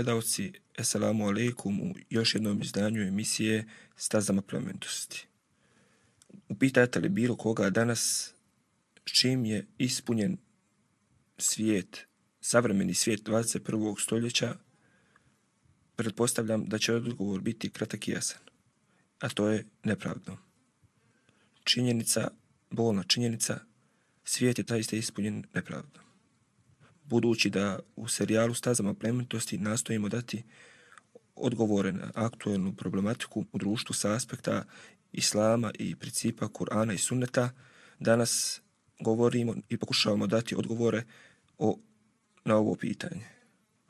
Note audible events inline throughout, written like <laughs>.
gledalci, Assalamu alaikum u još jednom izdanju emisije Stazama plementosti. Upitajte li bilo koga danas čim je ispunjen svijet, savremeni svijet 21. stoljeća, pretpostavljam da će odgovor biti kratak i jasan. A to je nepravdno. Činjenica, bolna činjenica, svijet je taj ispunjen nepravdom budući da u serijalu Stazama plemenitosti nastojimo dati odgovore na aktuelnu problematiku u društvu sa aspekta islama i principa Kur'ana i sunneta, danas govorimo i pokušavamo dati odgovore o, na ovo pitanje.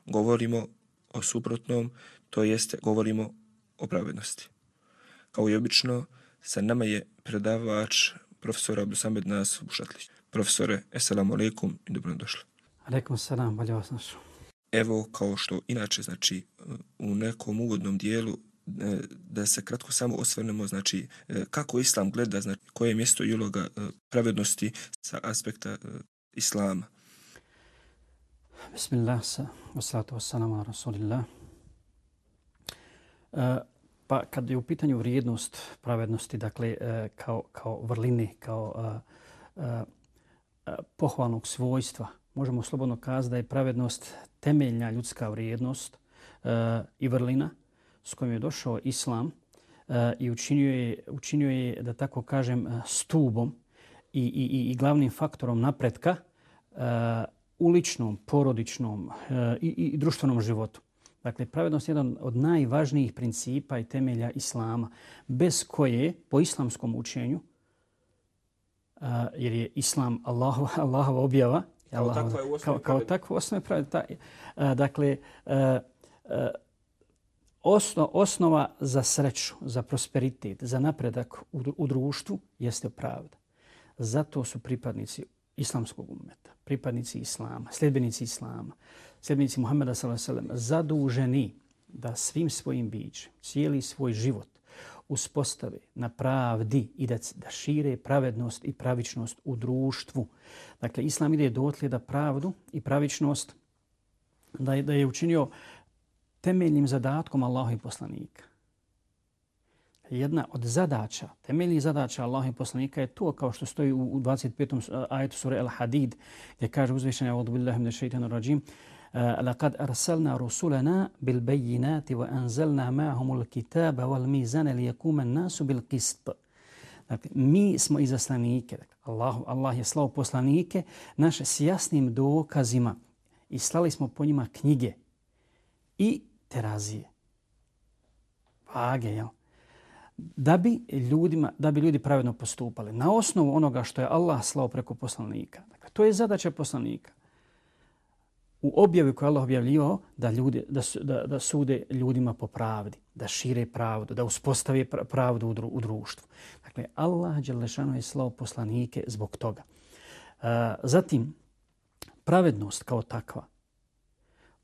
Govorimo o suprotnom, to jeste govorimo o pravednosti. Kao i obično, sa nama je predavač profesora Abdusamed Nas Bušatlić. Profesore, eselamu alaikum i dobrodošli. Aleikum salam, bolje vas našo. Evo, kao što inače, znači, u nekom uvodnom dijelu, e, da se kratko samo osvrnemo, znači, e, kako islam gleda, znači, koje je mjesto i uloga e, pravednosti sa aspekta islama. Bismillah, sa, wassalatu wassalamu ala rasulillah. Pa kad je u pitanju vrijednost pravednosti, dakle, kao, kao vrline, kao pohvalnog svojstva, možemo slobodno kazati da je pravednost temeljna ljudska vrijednost uh, i vrlina s kojom je došao islam e, i učinio je, učinio je, da tako kažem, stubom i, i, i glavnim faktorom napretka uh, u ličnom, porodičnom e, i, i društvenom životu. Dakle, pravednost je jedan od najvažnijih principa i temelja islama, bez koje, po islamskom učenju, uh, jer je islam Allahova, Allahova objava, Kao Allah, takva je u osnovi kao, kao takva osnovi pravi. Ta, uh, dakle, uh, uh, osno, osnova za sreću, za prosperitet, za napredak u, u društvu jeste pravda. Zato su pripadnici islamskog umeta, pripadnici islama, sljedbenici islama, sljedbenici Muhammeda s.a.v. zaduženi da svim svojim bićem, cijeli svoj život uspostave na pravdi i da, da šire pravednost i pravičnost u društvu. Dakle, Islam ide dotle da pravdu i pravičnost da je, da je učinio temeljnim zadatkom Allaha i poslanika. Jedna od zadaća, temeljnih zadaća Allaha i poslanika je to kao što stoji u 25. ajetu sura Al-Hadid gdje kaže uzvišenje od billahi min shaytanir rajim لقد أرسلنا رسلنا بالبينات وأنزلنا معهم الكتاب والميزان ليقوم الناس بالقسط Dakle, mi smo izaslanike. Dakle, Allah, Allah je slao poslanike naše s jasnim dokazima i slali smo po njima knjige i terazije. Vage, jel? Da bi, ljudima, da bi ljudi pravedno postupali. Na osnovu onoga što je Allah slao preko poslanika. Dakle, to je zadaća poslanika u objavi koje Allah objavljivao da, ljudi, da, da, da sude ljudima po pravdi, da šire pravdu, da uspostave pravdu u, dru, u društvu. Dakle, Allah Đelešanu je slao poslanike zbog toga. Uh, zatim, pravednost kao takva,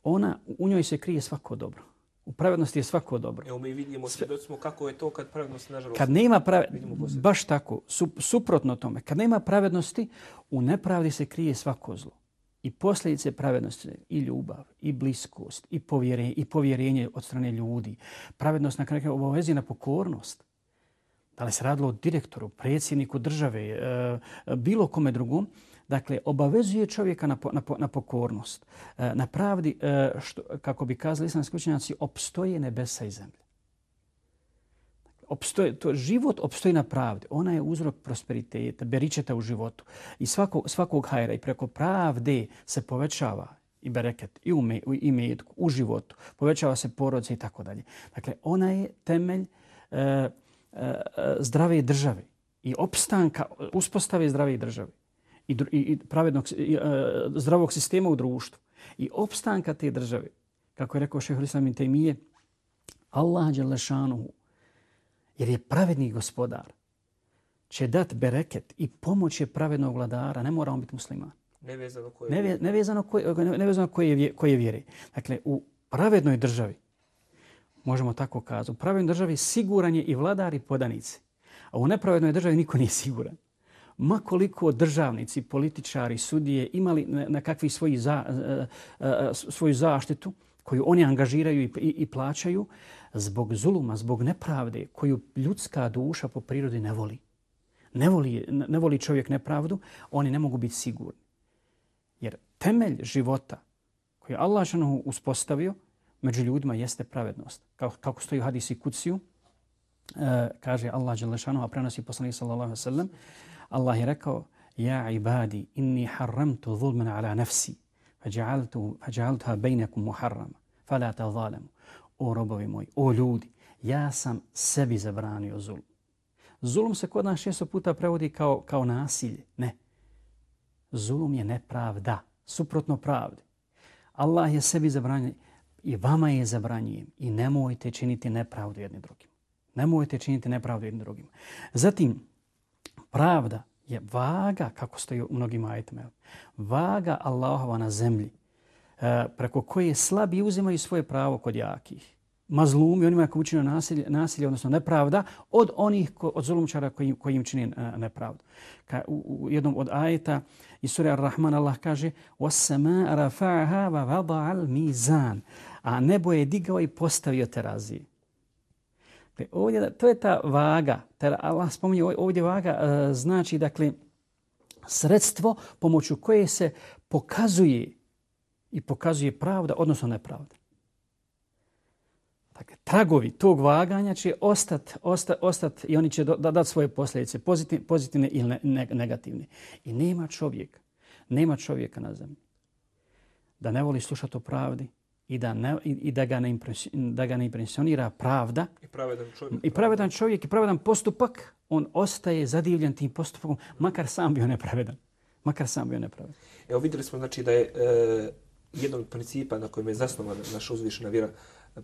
ona, u njoj se krije svako dobro. U pravednosti je svako dobro. Evo mi vidimo, svjedocimo kako je to kad pravednost, nažalost, kad nema pravednosti, baš tako, su, suprotno tome, kad nema pravednosti, u nepravdi se krije svako zlo i posljedice pravednosti i ljubav i bliskost i povjerenje, i povjerenje od strane ljudi. Pravednost na kraju obavezi na pokornost. Da li se radilo o direktoru, predsjedniku države, e, bilo kome drugom, dakle, obavezuje čovjeka na, na, na pokornost. E, na pravdi, e, što, kako bi kazali islamski učenjaci, opstoje nebesa i zemlje opstoje, to život opstoji na pravdi. Ona je uzrok prosperiteta, beričeta u životu. I svakog, svakog hajra i preko pravde se povećava i bereket i u, me, i metku, u životu. Povećava se porodce i tako dalje. Dakle, ona je temelj e, e, e zdrave države i opstanka, uspostave zdrave države i, i, i pravednog, i, e, zdravog sistema u društvu i opstanka te države. Kako je rekao šehr Islam Tejmije, Allah Đelešanuhu jer je pravedni gospodar, će dat bereket i pomoć je pravednog vladara, ne mora on biti musliman. Nevezano koje, Neve, nevezano koje, nevezano koje, koje vjeri. Dakle, u pravednoj državi, možemo tako kazati, u pravednoj državi siguran je i vladar i podanici. A u nepravednoj državi niko nije siguran. Ma koliko državnici, političari, sudije imali na, kakvi svoji za, uh, uh, svoju zaštitu, koju oni angažiraju i, i, i plaćaju zbog zuluma, zbog nepravde koju ljudska duša po prirodi ne voli. Ne voli, ne voli čovjek nepravdu, oni ne mogu biti sigurni. Jer temelj života koji je Allah šanuhu uspostavio među ljudima jeste pravednost. Kao, kako stoji u hadisi kuciju, e, kaže Allah Đelešanu, a prenosi poslanik sallallahu alaihi sallam, Allah je rekao, Ja ibadi, inni harramtu zulmana ala nafsi, fađa'altuha bejnekum muharrama, fala ta zalemu. O robovi moji, o ljudi, ja sam sebi zabranio zulm. Zulum se kod nas šesto puta prevodi kao, kao nasilje. Ne. Zulum je nepravda, suprotno pravdi. Allah je sebi zabranio i vama je zabranjujem i nemojte činiti nepravdu jedni drugim. Nemojte činiti nepravdu jedni drugim. Zatim, pravda je vaga, kako stoji u mnogim ajitima, vaga Allahova na zemlji, preko koje slabi uzimaju svoje pravo kod jakih. Mazlumi, onima koji učinu nasilje, nasilje, odnosno nepravda, od onih, ko, od zulumčara koji, koji im čini uh, nepravdu. Ka, u, u jednom od ajeta iz sura Ar-Rahman Allah kaže وَسَّمَا رَفَعَهَا وَوَضَعَ الْمِيزَانِ A nebo je digao i postavio terazije. Dakle, ovdje, to je ta vaga. Ter Allah spominje ovdje vaga e, znači dakle sredstvo pomoću koje se pokazuje i pokazuje pravda, odnosno nepravda. Dakle, tragovi tog vaganja će ostati ostat, ostat i oni će da, dati svoje posljedice, pozitivne, pozitivne ili ne, negativne. I nema čovjeka, nema čovjeka na zemlji da ne voli slušati o pravdi, i da, ne, i, da, ga ne da ga ne impresionira pravda i pravedan čovjek, i pravedan čovjek i pravedan postupak, on ostaje zadivljen tim postupkom, makar sam bio nepravedan. Makar sam bio nepravedan. Evo vidjeli smo znači da je e, jednog principa na kojem je zasnovana naša uzvišena vjera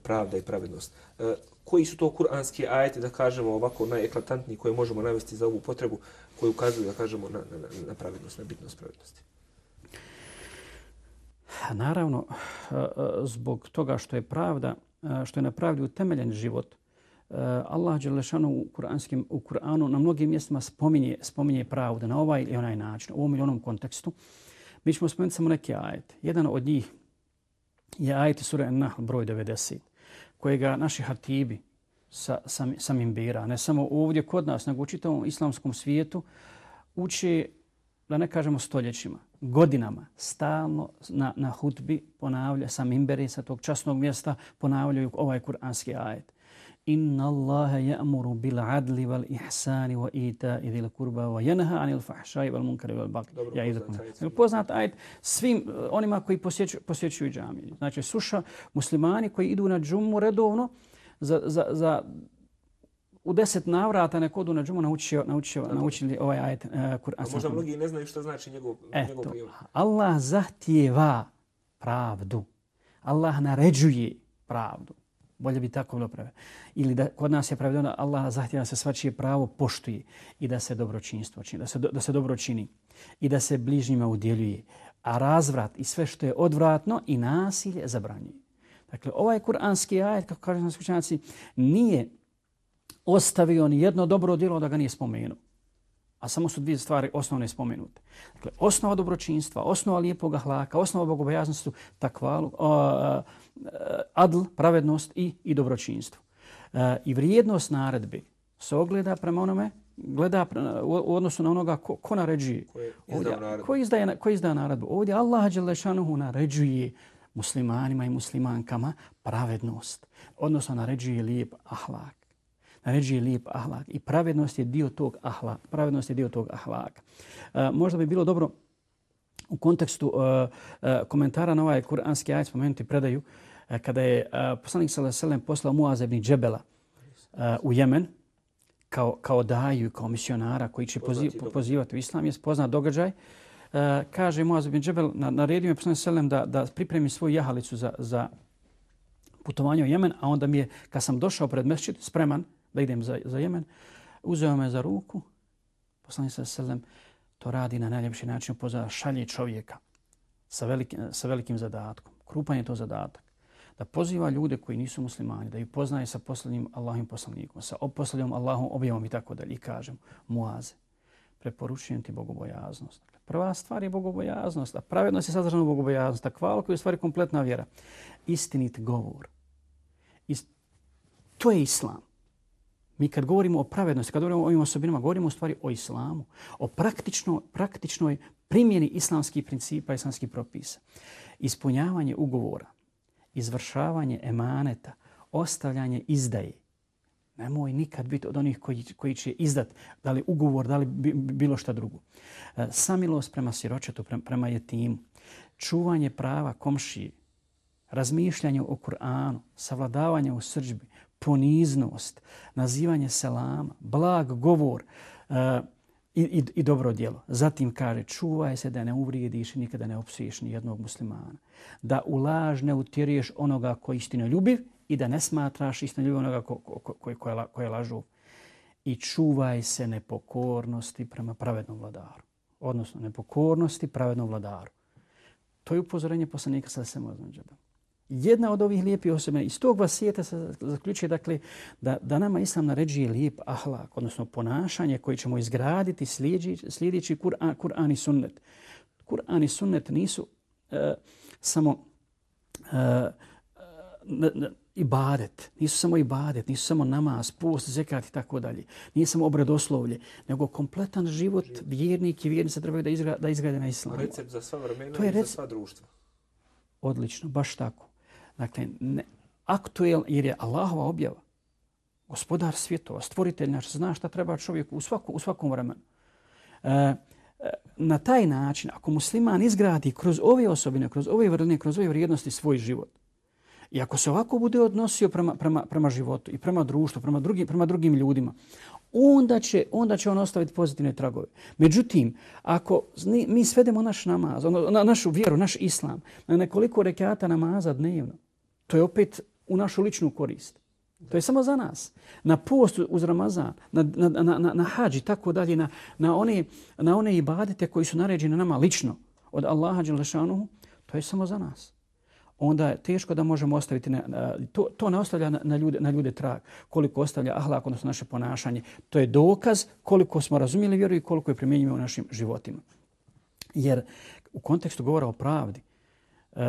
pravda i pravednost. E, koji su to kuranski ajeti, da kažemo ovako najeklatantniji koje možemo navesti za ovu potrebu koji ukazuju, da kažemo, na, na, na pravednost, na bitnost pravednosti? Naravno, e, zbog toga što je pravda, e, što je na pravdi utemeljen život, e, Allah Đelešanu u, kuranskim, u Kur'anu na mnogim mjestima spominje, spominje pravdu na ovaj ili onaj način, u ovom ili onom kontekstu. Mi ćemo spomenuti samo neke ajete. Jedan od njih je ajet sura Nahl broj 90, kojega naši hatibi sa, sam, samim bira, ne samo ovdje kod nas, nego u čitavom islamskom svijetu, uči, da ne kažemo stoljećima, godinama stalno na, na hutbi ponavlja sa imberi sa tog časnog mjesta ponavljaju ovaj kuranski ajet. Ihsani wa ita'i dhil qurba wa yanha 'anil fahsha'i wal munkari wal baghi. Ja izakum. Poznat ajet svim uh, onima koji posjećuju, posjećuju džamiju. Znači suša muslimani koji idu na džumu redovno za, za, za u deset navrata neko odu na džumu naučio, naučio, naučili ovaj ajet uh, Kur'an. Možda mnogi ne znaju što znači njegov, Eto, njegov prijevod. Allah zahtjeva pravdu. Allah naređuje pravdu. Bolje bi tako bilo prave. Ili da kod nas je pravedeno Allah zahtjeva da se svačije pravo poštuje i da se dobročinstvo čini, da se, da se dobro čini i da se bližnjima udjeljuje. A razvrat i sve što je odvratno i nasilje zabranjuje. Dakle, ovaj kuranski ajet, kako kažu nas učenjaci, nije ostavio ni jedno dobro djelo da ga nije spomenuo. A samo su dvije stvari osnovne spomenute. Dakle, osnova dobročinstva, osnova lijepog hlaka, osnova bogobojaznosti su takvalu, uh, adl, pravednost i, i dobročinstvo. Uh, I vrijednost naredbe se ogleda prema onome, gleda u odnosu na onoga ko, ko naređuje. Ko, Ovdje, ko, izdaje, ko izdaje naredbu? Ovdje Allah Đelešanuhu naređuje muslimanima i muslimankama pravednost. Odnosno naređuje lijep ahlak naređuje lijep ahlak i pravednost je dio tog ahlaka. Pravednost je dio tog ahlaka. Uh, možda bi bilo dobro u kontekstu uh, uh, komentara na ovaj kuranski ajet spomenuti predaju uh, kada je uh, poslanik sallallahu alejhi poslao Muaza ibn Džebela uh, u Jemen kao kao daju kao misionara koji će poziv, pozivati u islam je poznat događaj uh, kaže Muaz ibn Džebel na naredio je poslanik sallallahu da da pripremi svoju jahalicu za za putovanje u Jemen a onda mi je kad sam došao pred mesdžid spreman da idem za, za Jemen. Uzeo me za ruku, poslanik sa selem, to radi na najljepši način, poza šalje čovjeka sa veliki, sa velikim zadatkom. Krupan je to zadatak. Da poziva ljude koji nisu muslimani, da ih poznaje sa posljednjim Allahim poslanikom, sa poslednjom Allahom objavom i tako dalje. I kažem, muaze, preporučujem ti bogobojaznost. Dakle, prva stvar je bogobojaznost, a pravednost je sadržana u bogobojaznost. A hvala koja je stvari kompletna vjera. Istinit govor. Ist... To je islam. Mi kad govorimo o pravednosti, kad govorimo o ovim osobinama, govorimo u stvari o islamu, o praktično, praktičnoj primjeni islamskih principa, islamskih propisa. Ispunjavanje ugovora, izvršavanje emaneta, ostavljanje izdaje. Nemoj nikad biti od onih koji, koji će izdat da li ugovor, da li bilo šta drugo. E, samilost prema siročetu, prema jetimu, čuvanje prava komšije, razmišljanje o Kur'anu, savladavanje u srđbi, poniznost, nazivanje selama, blag govor uh, i, i, i dobro djelo. Zatim kaže, čuvaj se da ne uvrijediš i nikada ne opsuješ ni jednog muslimana. Da u laž ne utjeriješ onoga koji istino ljubiv i da ne smatraš istino ljubiv onoga ko, ko, ko, ko, ko, ko je lažu. I čuvaj se nepokornosti prema pravednom vladaru. Odnosno, nepokornosti pravednom vladaru. To je upozorenje poslanika sa Semozom džabom jedna od ovih lijepih osoba. Iz tog vasijeta se zaključuje dakle, da, da nama Islam naređuje lijep ahlak, odnosno ponašanje koje ćemo izgraditi slijedeći Kur'an, Kur'an i sunnet. Kur'an i sunnet nisu uh, samo uh, uh, ibadet, nisu samo ibadet, nisu samo namaz, post, zekat i tako dalje. Nije samo obredoslovlje, nego kompletan život vjernik i vjernica trebaju da, izgra, da izgrade na islamu. Recept za sva vremena i za sva društva. Odlično, baš tako. Dakle, ne, aktuel, jer je Allahova objava, gospodar svjetova, stvoritelj naš, zna šta treba čovjeku u, svaku, u svakom vremenu. E, e, na taj način, ako musliman izgradi kroz ove osobine, kroz ove vrline, kroz ove vrijednosti svoj život, i ako se ovako bude odnosio prema, prema, prema životu i prema društvu, prema drugim, prema drugim ljudima, onda će, onda će on ostaviti pozitivne tragove. Međutim, ako mi svedemo naš namaz, ono, na, našu vjeru, naš islam, na nekoliko rekata namaza dnevno, to je opet u našu ličnu korist. To je samo za nas. Na post uz Ramazan, na, na, na, na, na hađi, tako dalje, na, na, one, na one ibadete koji su naređene nama lično od Allaha Đelešanuhu, to je samo za nas. Onda je teško da možemo ostaviti, na, to, to ne ostavlja na, na, ljude, na ljude trag, koliko ostavlja ahlak, odnosno naše ponašanje. To je dokaz koliko smo razumijeli vjeru i koliko je primjenjivo u našim životima. Jer u kontekstu govora o pravdi, uh,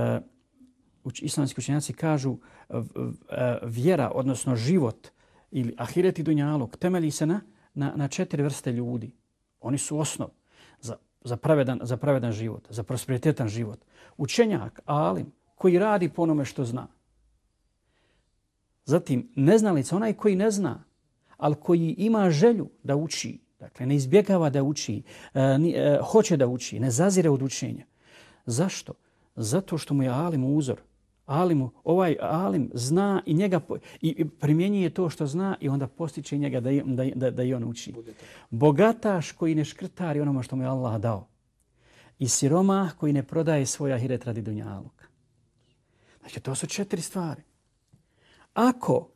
islamski učenjaci kažu eh, vjera, odnosno život ili ahiret i dunjalog, temelji se na, na, na četiri vrste ljudi. Oni su osnov za, za, pravedan, za pravedan život, za prosperitetan život. Učenjak, alim, koji radi po onome što zna. Zatim, neznalica, onaj koji ne zna, ali koji ima želju da uči, dakle, ne izbjegava da uči, e, e, hoće da uči, ne zazire od učenja. Zašto? Zato što mu je alim uzor, alimu, ovaj alim zna i njega i primjenjuje to što zna i onda postiče njega da, da, da, da i on uči. Bogataš koji ne škrtari onoma što mu je Allah dao. I siroma koji ne prodaje svoja hiret radi dunjalog. Znači, to su četiri stvari. Ako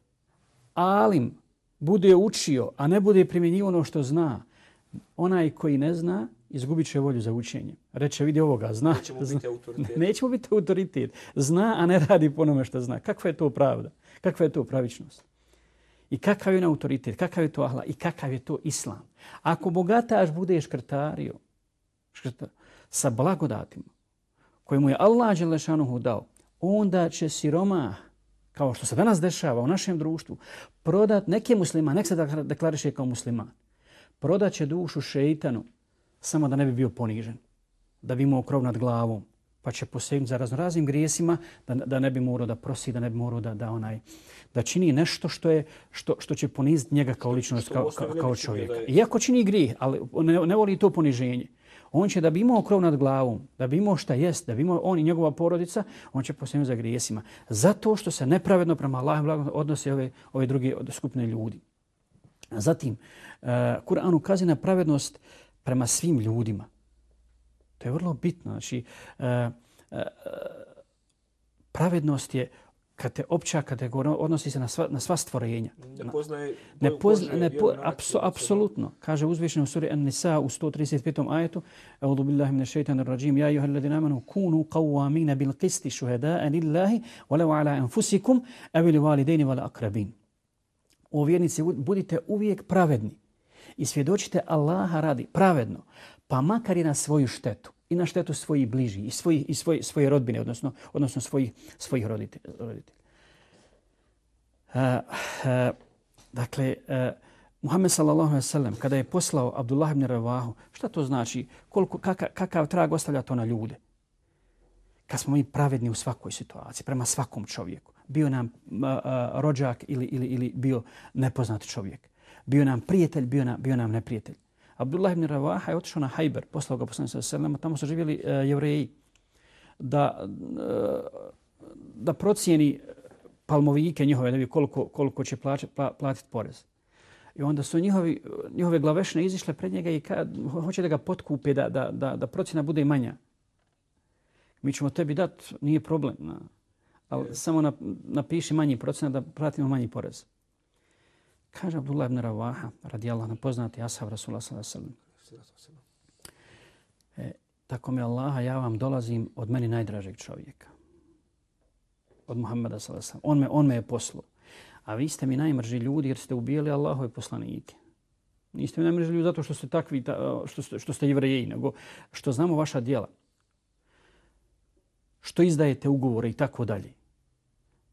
alim bude učio, a ne bude primjenjivo ono što zna, onaj koji ne zna, izgubit će volju za učenje. Reče, vidi ovoga, zna. Nećemo biti autoritet. <laughs> Nećemo biti autoritet. Zna, a ne radi po onome što zna. Kakva je to pravda? Kakva je to pravičnost? I kakav je autoritet? Kakav je to ahla? I kakav je to islam? Ako bogataš bude škrtario škrtar, sa blagodatima koje mu je Allah Đelešanuhu dao, onda će siroma, kao što se danas dešava u našem društvu, prodat neke muslima, nek se deklariše kao musliman, prodat će dušu šeitanu samo da ne bi bio ponižen, da bi imao krov nad glavom, pa će posegnuti za raznoraznim grijesima da, da ne bi morao da prosi, da ne bi morao da, da onaj da čini nešto što je što što će poniziti njega kao ličnost kao, kao, kao čovjeka. Iako čini grijeh, ali ne, ne voli to poniženje. On će da bi imao krov nad glavom, da bi imao šta jest, da bi imao on i njegova porodica, on će posegnuti za grijesima. Zato što se nepravedno prema Allahu odnose ove, ove druge skupne ljudi. Zatim, uh, Kur'an ukazuje na pravednost prema svim ljudima. To je vrlo bitno. Znači, uh, uh, pravednost je kad te opća kategorija odnosi se na sva, na sva stvorenja. Ne poznaje ne poznaje, ne po, apso, apsolutno. Kaže uzvišeno u suri An-Nisa u 135. ajetu A'udhu billahi minash shaitanir rajim. Ja ayyuhal ladina amanu kunu qawwamina bil qisti shuhada'a lillahi walau ala anfusikum aw li walidayni wal aqrabin. O vjernici budite uvijek pravedni i svjedočite Allaha radi pravedno, pa makar i na svoju štetu i na štetu svojih bliži i svoji, i svoji, svoje rodbine, odnosno, odnosno svojih, svojih roditelja. roditelj. Uh, eh, uh, eh, dakle, uh, Muhammed sallallahu alejhi ve sellem kada je poslao Abdullah ibn Ravahu, šta to znači? Koliko kakav, kakav trag ostavlja to na ljude? Kad smo mi pravedni u svakoj situaciji, prema svakom čovjeku. Bio nam uh, uh, rođak ili, ili, ili bio nepoznat čovjek. Bio nam prijatelj, bio, nam, bio nam neprijatelj. Abdullah ibn Ravaha je otišao na Hajber, poslao ga poslanik alejhi ve sellem, tamo su živjeli uh, jevreji da uh, da procijeni palmovike njihove, da bi koliko, koliko će plaće, pla, platiti porez. I onda su njihovi, njihove glavešne izišle pred njega i kad, hoće da ga potkupe, da, da, da, da procjena bude manja. Mi ćemo tebi dati, nije problem. Na, ali yes. samo na, napiši manji procena da platimo manji porez. Kaže Abdullah ibn Ravaha, radi Allah, poznati ashab Rasulullah sallallahu e, Tako mi Allaha, ja vam dolazim od meni najdražeg čovjeka. Od Muhammeda sallallahu On me, on me je poslao. A vi ste mi najmrži ljudi jer ste ubijali Allahove poslanike. Niste mi najmrži ljudi zato što ste takvi, što ste, što ste jevreji, nego što znamo vaša dijela. Što izdajete ugovore i tako dalje.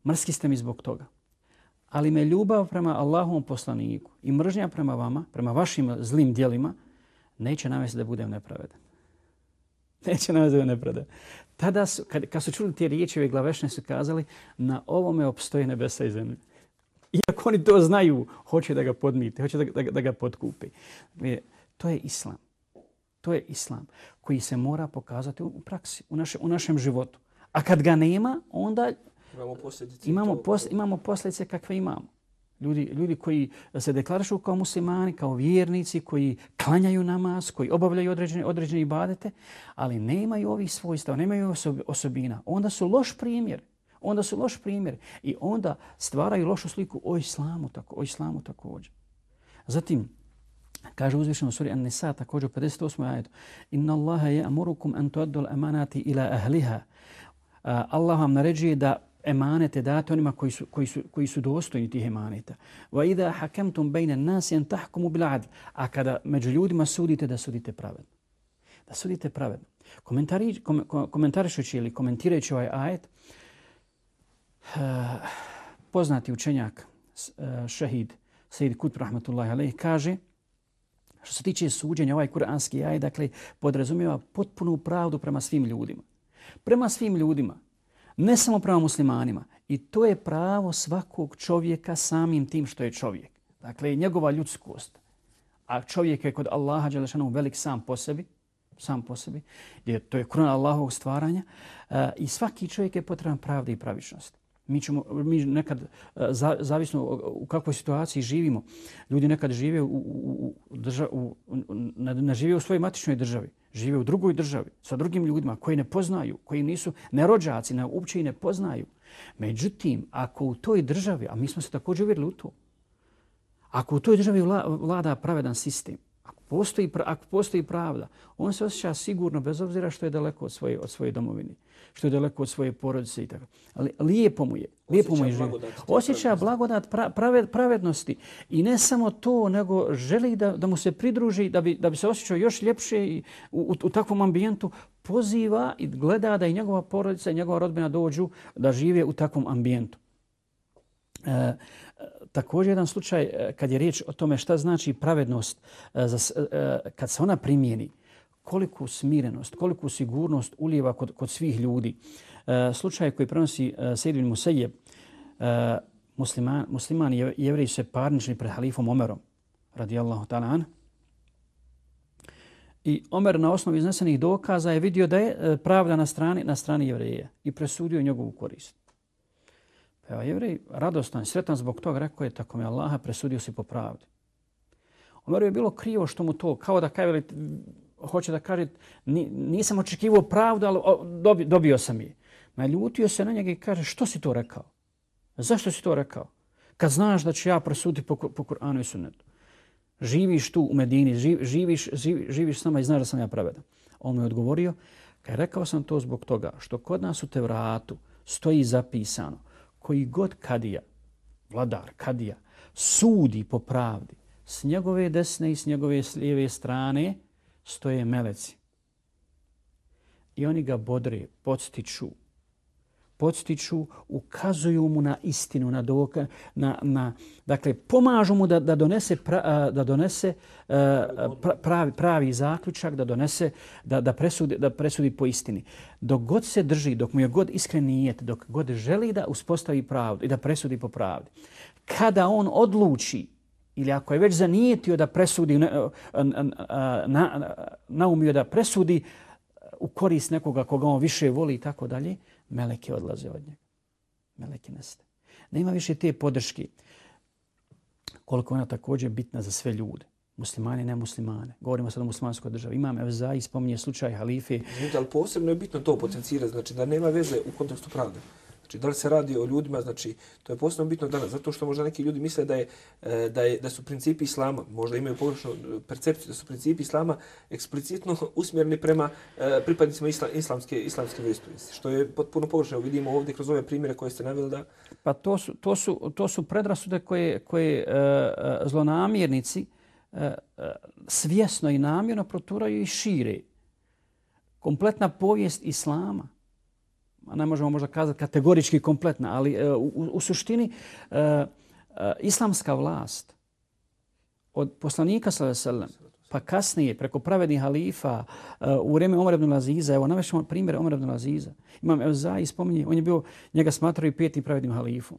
Mrski ste mi zbog toga. Ali me ljubav prema Allahovom poslaniku i mržnja prema vama, prema vašim zlim dijelima, neće namesti da budem nepravedan. <laughs> Neće namesti da budem nepravedan. Tada su, kad, kad su čuli te riječi, ove glavešne su kazali, na ovome opstoje nebesa i zemlje. Iako oni to znaju, hoće da ga podmite, hoće da, da, da ga podkupi. E, to je islam. To je islam koji se mora pokazati u praksi, u, naše, u našem životu. A kad ga nema, onda imamo posljedice, imamo, pos, imamo posljedice kakve imamo. Ljudi, ljudi koji se deklarišu kao muslimani, kao vjernici, koji klanjaju namaz, koji obavljaju određene, određene ibadete, ali nemaju ovih svojstva, nemaju osobina. Onda su loš primjer onda su loš primjer i onda stvaraju lošu sliku o islamu, tako, o islamu također. Zatim, kaže uzvišeno suri An-Nisa također u 58. ajetu Inna Allaha je amurukum an tuaddu al-amanati ila ahliha. Allah vam naređuje da emanete date onima koji su, koji su, koji su dostojni tih emaneta. Wa idha hakamtum bayna an-nasi an tahkumu bil adl. A kada među ljudima sudite da sudite pravedno. Da sudite pravedno. Komentari, kom, komentarišući ili komentirajući ovaj ajet, Eh, poznati učenjak uh, šehid Sejid Kut rahmatullahi alaih kaže što se tiče suđenja ovaj kuranski ajet dakle, podrazumijeva potpunu pravdu prema svim ljudima. Prema svim ljudima, ne samo prema muslimanima. I to je pravo svakog čovjeka samim tim što je čovjek. Dakle, njegova ljudskost. A čovjek je kod Allaha Đelešanu velik sam po sebi, sam po sebi, jer to je krona Allahovog stvaranja. Uh, I svaki čovjek je potreban pravde i pravičnosti. Mi, ćemo, mi nekad, e, za, zavisno u kakvoj situaciji živimo, ljudi nekad žive u, u, u, držav, u, ne, ne žive u svojoj matičnoj državi, žive u drugoj državi sa drugim ljudima koji ne poznaju, koji nisu nerođaci, ne, uopće i ne poznaju. Međutim, ako u toj državi, a mi smo se također uvjerili u to, ako u toj državi vlada pravedan sistem, postoji, ako postoji pravda, on se osjeća sigurno bez obzira što je daleko od svoje, od svoje domovine što je daleko od svoje porodice i tako. Ali lijepo mu je. Lijepo mu je živi. Osjeća blagodat pra, prave, pravednosti. I ne samo to, nego želi da, da mu se pridruži, da bi, da bi se osjećao još ljepše i u, u, u takvom ambijentu, poziva i gleda da i njegova porodica i njegova rodbina dođu da žive u takvom ambijentu. E, e, također jedan slučaj e, kad je riječ o tome šta znači pravednost e, za, e, e, kad se ona primijeni, koliku smirenost, koliku sigurnost ulijeva kod, kod svih ljudi. E, slučaj koji prenosi e, Sejid Musejeb, e, musliman, musliman i jevreji se parnični pred halifom Omerom, radijallahu ta'ala an. I Omer na osnovi iznesenih dokaza je vidio da je pravda na strani, na strani jevreje i presudio njegovu korist. Pa evo, jevrej radostan i sretan zbog toga rekao je tako mi Allaha presudio si po pravdi. Omeru je bilo krivo što mu to, kao da kaj hoće da kaže, nisam očekivao pravdu, ali dobio, dobio sam je. Ma ljutio se na njega i kaže, što si to rekao? Zašto si to rekao? Kad znaš da ću ja presuditi po, po Kur'anu i sunnetu. Živiš tu u Medini, živiš, živiš s nama i znaš da sam ja pravedan. On mu je odgovorio, kaj rekao sam to zbog toga što kod nas u Tevratu stoji zapisano koji god kadija, vladar, kadija, sudi po pravdi, s njegove desne i s njegove lijeve strane stoje meleci. I oni ga bodre, podstiču, podstiču, ukazuju mu na istinu, na doka, na, na, dakle, pomažu mu da, da donese, pra, da donese pravi, pravi zaključak, da donese, da, da, presudi, da presudi po istini. Dok god se drži, dok mu je god iskren nijet, dok god želi da uspostavi pravdu i da presudi po pravdi, kada on odluči ili ako je već zanijetio da presudi, na, na, naumio da presudi u korist nekoga koga on više voli i tako dalje, meleke odlaze od njega. Meleke nestaje. Nema više te podrške. Koliko ona također bitna za sve ljude. muslimane i nemuslimane. Govorimo sad o muslimanskoj državi. Imam Evza i spominje slučaj halife. Znači, ali posebno je bitno to potencirati. Znači da nema veze u kontekstu pravde. Znači, da li se radi o ljudima, znači, to je posebno bitno danas, zato što možda neki ljudi misle da, je, e, da, je, da su principi islama, možda imaju pogrešnu percepciju da su principi islama eksplicitno <laughs> usmjereni prema e, pripadnicima isla, islamske, islamske vjeroispovijesti, što je potpuno pogrešno. Vidimo ovdje kroz ove primjere koje ste naveli da... Pa to su, to su, to su predrasude koje, koje e, zlonamjernici svjesno i namjerno proturaju i šire. Kompletna povijest islama ne možemo možda kazati kategorički kompletna, ali e, u, u suštini e, e, islamska vlast od poslanika sallallahu pa kasnije preko pravednih halifa u vrijeme Omar ibn Aziza, evo navešemo primjer Omar ibn Aziza. Imam Evza i spominje, on je bio, njega smatraju petim pravednim halifom.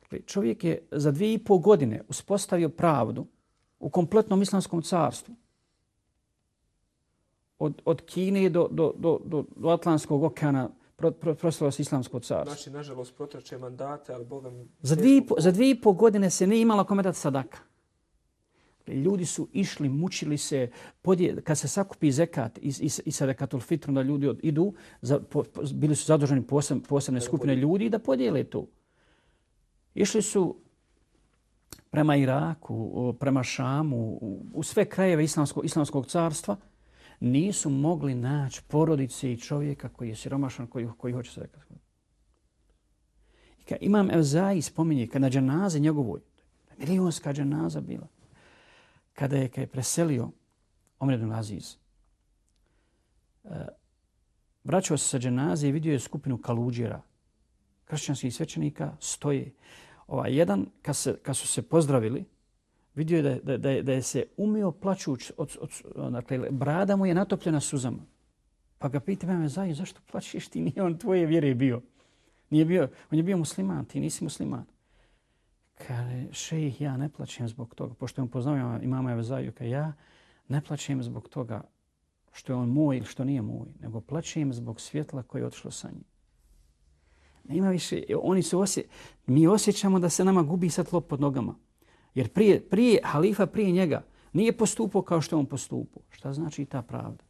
Dakle, čovjek je za dvije i pol godine uspostavio pravdu u kompletnom islamskom carstvu. Od, od Kine do, do, do, do, do Atlantskog okeana, pro, pro, proslavilo se islamsko carstvo. Znači, nažalost, protrače mandate, ali Boga mi... Za dvije, po, za dvije i pol godine se nije imala kome dati sadaka. Ljudi su išli, mučili se, podje, kad se sakupi zekat i, i, i sadakatul fitru da ljudi od, idu, za, po, po, bili su zadržani poseb, posebne skupine ljudi da podijele to. Išli su prema Iraku, prema Šamu, u, u sve krajeve islamskog, islamskog carstva – nisu mogli naći porodice i čovjeka koji je siromašan, koji, koji hoće se rekati. I kad imam Evzai spominje, kad na džanaze njegovoj, milijonska džanaza bila, kada je, kada je preselio Omer ibn Aziz, e, vraćao se sa dženaze i vidio je skupinu kaluđera, kršćanskih svećenika, stoje. Ovaj, jedan, kad, se, kad su se pozdravili, vidio je da, da, da, da je se umio plaćuć, od, od, dakle, brada mu je natopljena suzama. Pa ga pita me, zaj, zašto plaćeš ti? Nije on tvoje vjere bio. Nije bio, on je bio musliman, ti nisi musliman. Kaže, šejih, ja ne plaćem zbog toga, pošto je on poznao imama Evezaju, kaže, ja ne plaćem zbog toga što je on moj ili što nije moj, nego plaćem zbog svjetla koje je otišlo sa njim. Nema više, oni su osje, mi osjećamo da se nama gubi sad lop pod nogama. Jer prije, prije halifa prije njega nije postupao kao što on postupao. Šta znači ta pravda?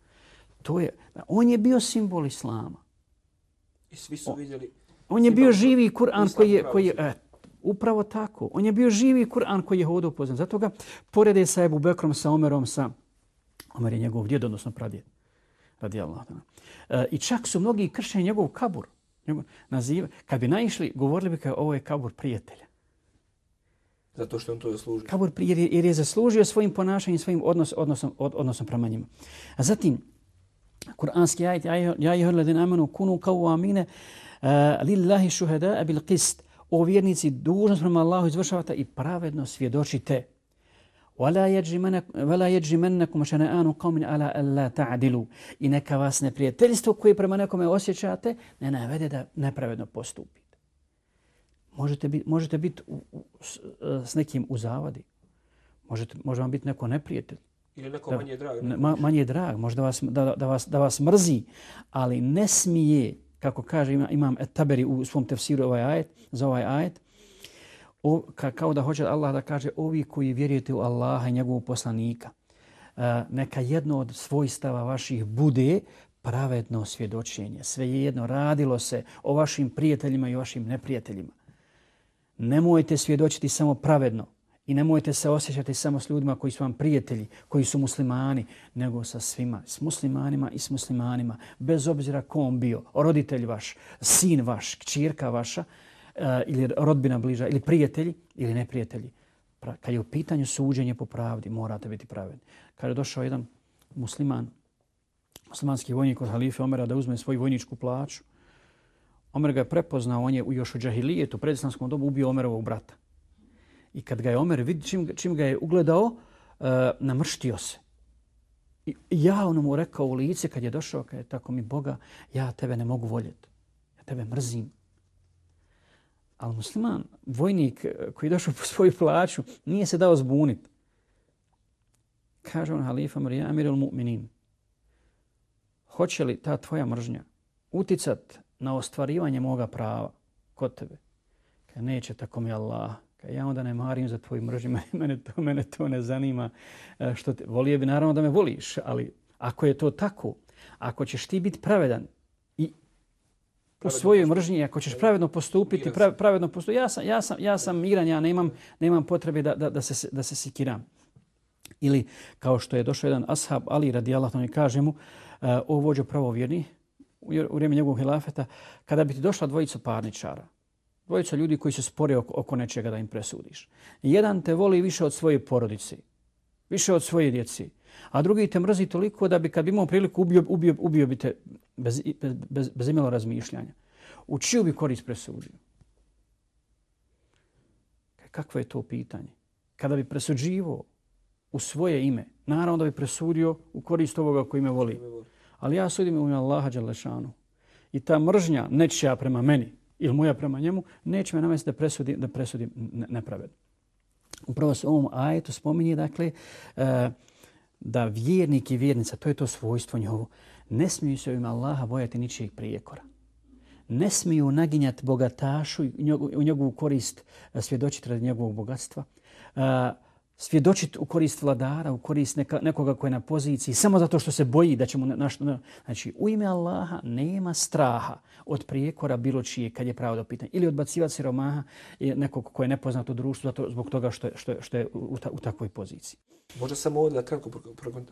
To je, on je bio simbol islama. I svi su vidjeli... On je bio živi Kur'an koji je... Koji je e, upravo tako. On je bio živi Kur'an koji je hodao poznan. Zato ga porede sa Ebu Bekrom, sa Omerom, sa... Omer je njegov djed, odnosno pradjed. Radi Allah. E, I čak su mnogi kršeni njegov kabur. Njegov, naziva, kad bi naišli, govorili bi kao ovo je kabur prijatelja. Zato što on to zaslužio. Kabur jer jer je zaslužio svojim ponašanjem, svojim odnos, odnosom, od, odnosom prema njima. A zatim, kuranski ajet, ja ih hrledin amanu kunu kao amine, uh, lillahi šuhada bil qist. O vjernici, dužnost prema Allahu izvršavate i pravedno svjedočite. Vala jeđi mennekum šane'anu qawmin ala alla. I neka vas neprijateljstvo koje prema nekome osjećate ne navede da nepravedno postupi možete biti, možete biti u, u, s, s nekim u zavadi. Možete, može vam biti neko neprijatelj. Ili neko manje drag. Ne, ma, manje drag, možda vas, da, da, vas, da vas mrzi, ali ne smije, kako kaže ima, imam Taberi u svom tefsiru ovaj ajet, za ovaj ajet, o, ka, kao da hoće Allah da kaže ovi koji vjerujete u Allaha i njegovog poslanika, uh, neka jedno od svojstava vaših bude pravedno svjedočenje. Sve je jedno, radilo se o vašim prijateljima i vašim neprijateljima nemojte svjedočiti samo pravedno i nemojte se osjećati samo s ljudima koji su vam prijatelji, koji su muslimani, nego sa svima, s muslimanima i s muslimanima, bez obzira kom bio, roditelj vaš, sin vaš, čirka vaša, eh, ili rodbina bliža, ili prijatelji ili neprijatelji. Kad je u pitanju suđenje po pravdi, morate biti pravedni. Kad je došao jedan musliman, muslimanski vojnik od halife Omera da uzme svoju vojničku plaću, Omer ga je prepoznao, on je još u džahilijetu, u predislamskom dobu, ubio Omerovog brata. I kad ga je Omer vidi čim, čim ga je ugledao, uh, namrštio se. I ja ono mu rekao u lice kad je došao, kad je tako mi Boga, ja tebe ne mogu voljeti. Ja tebe mrzim. Ali musliman, vojnik e, koji je došao po svoju plaću, nije se dao zbuniti. Kaže on halifa Marija Amirul Mu'minin, hoće li ta tvoja mržnja uticat na ostvarivanje moga prava kod tebe? Kaže, neće tako mi Allah. Kaže, ja onda ne marim za tvoju mržnju, <laughs> mene to, mene to ne zanima. Eh, što te, volio bi naravno da me voliš, ali ako je to tako, ako ćeš ti biti pravedan u svojoj mržnji, ako ćeš pravedno postupiti, pravedno postupiti, ja sam, ja sam, ja sam miran, ja nemam, nemam potrebe da, da, da, se, da se sikiram. Ili kao što je došao jedan ashab Ali radijallahu anhu kaže mu, uh, o vođo pravovjerni, u vrijeme njegovog hilafeta, kada bi ti došla dvojica parničara, dvojica ljudi koji se spore oko, oko nečega da im presudiš. Jedan te voli više od svoje porodice, više od svoje djeci, a drugi te mrzi toliko da bi kad bi imao priliku ubio, ubio, ubio bi te bez, bez, bez imalo razmišljanja. U čiju bi korist presudio? Kakvo je to pitanje? Kada bi presuđivo u svoje ime, naravno da bi presudio u korist ovoga koji me voli. Ali ja sudim u ime Allaha Đalešanu. I ta mržnja nečija prema meni ili moja prema njemu, neće me namesti da presudim, da presudim nepravedno. Upravo se ovom ajetu spominje, dakle, uh, da vjernik i vjernica, to je to svojstvo njihovo, ne smiju se u ime Allaha bojati ničijeg prijekora. Ne smiju naginjati bogatašu i u njegovu korist e, svjedočiti radi njegovog bogatstva. E, Svjedočiti u korist vladara, u korist neka, nekoga koji je na poziciji, samo zato što se boji da ćemo nešto... Znači, u ime Allaha nema straha od prijekora bilo čije kad je pravo do pitanja. Ili odbacivati siromaha nekog koji je nepoznat u društvu zato, zbog toga što je, što je, što je u, ta, u takvoj poziciji. Možda samo ovdje da kratko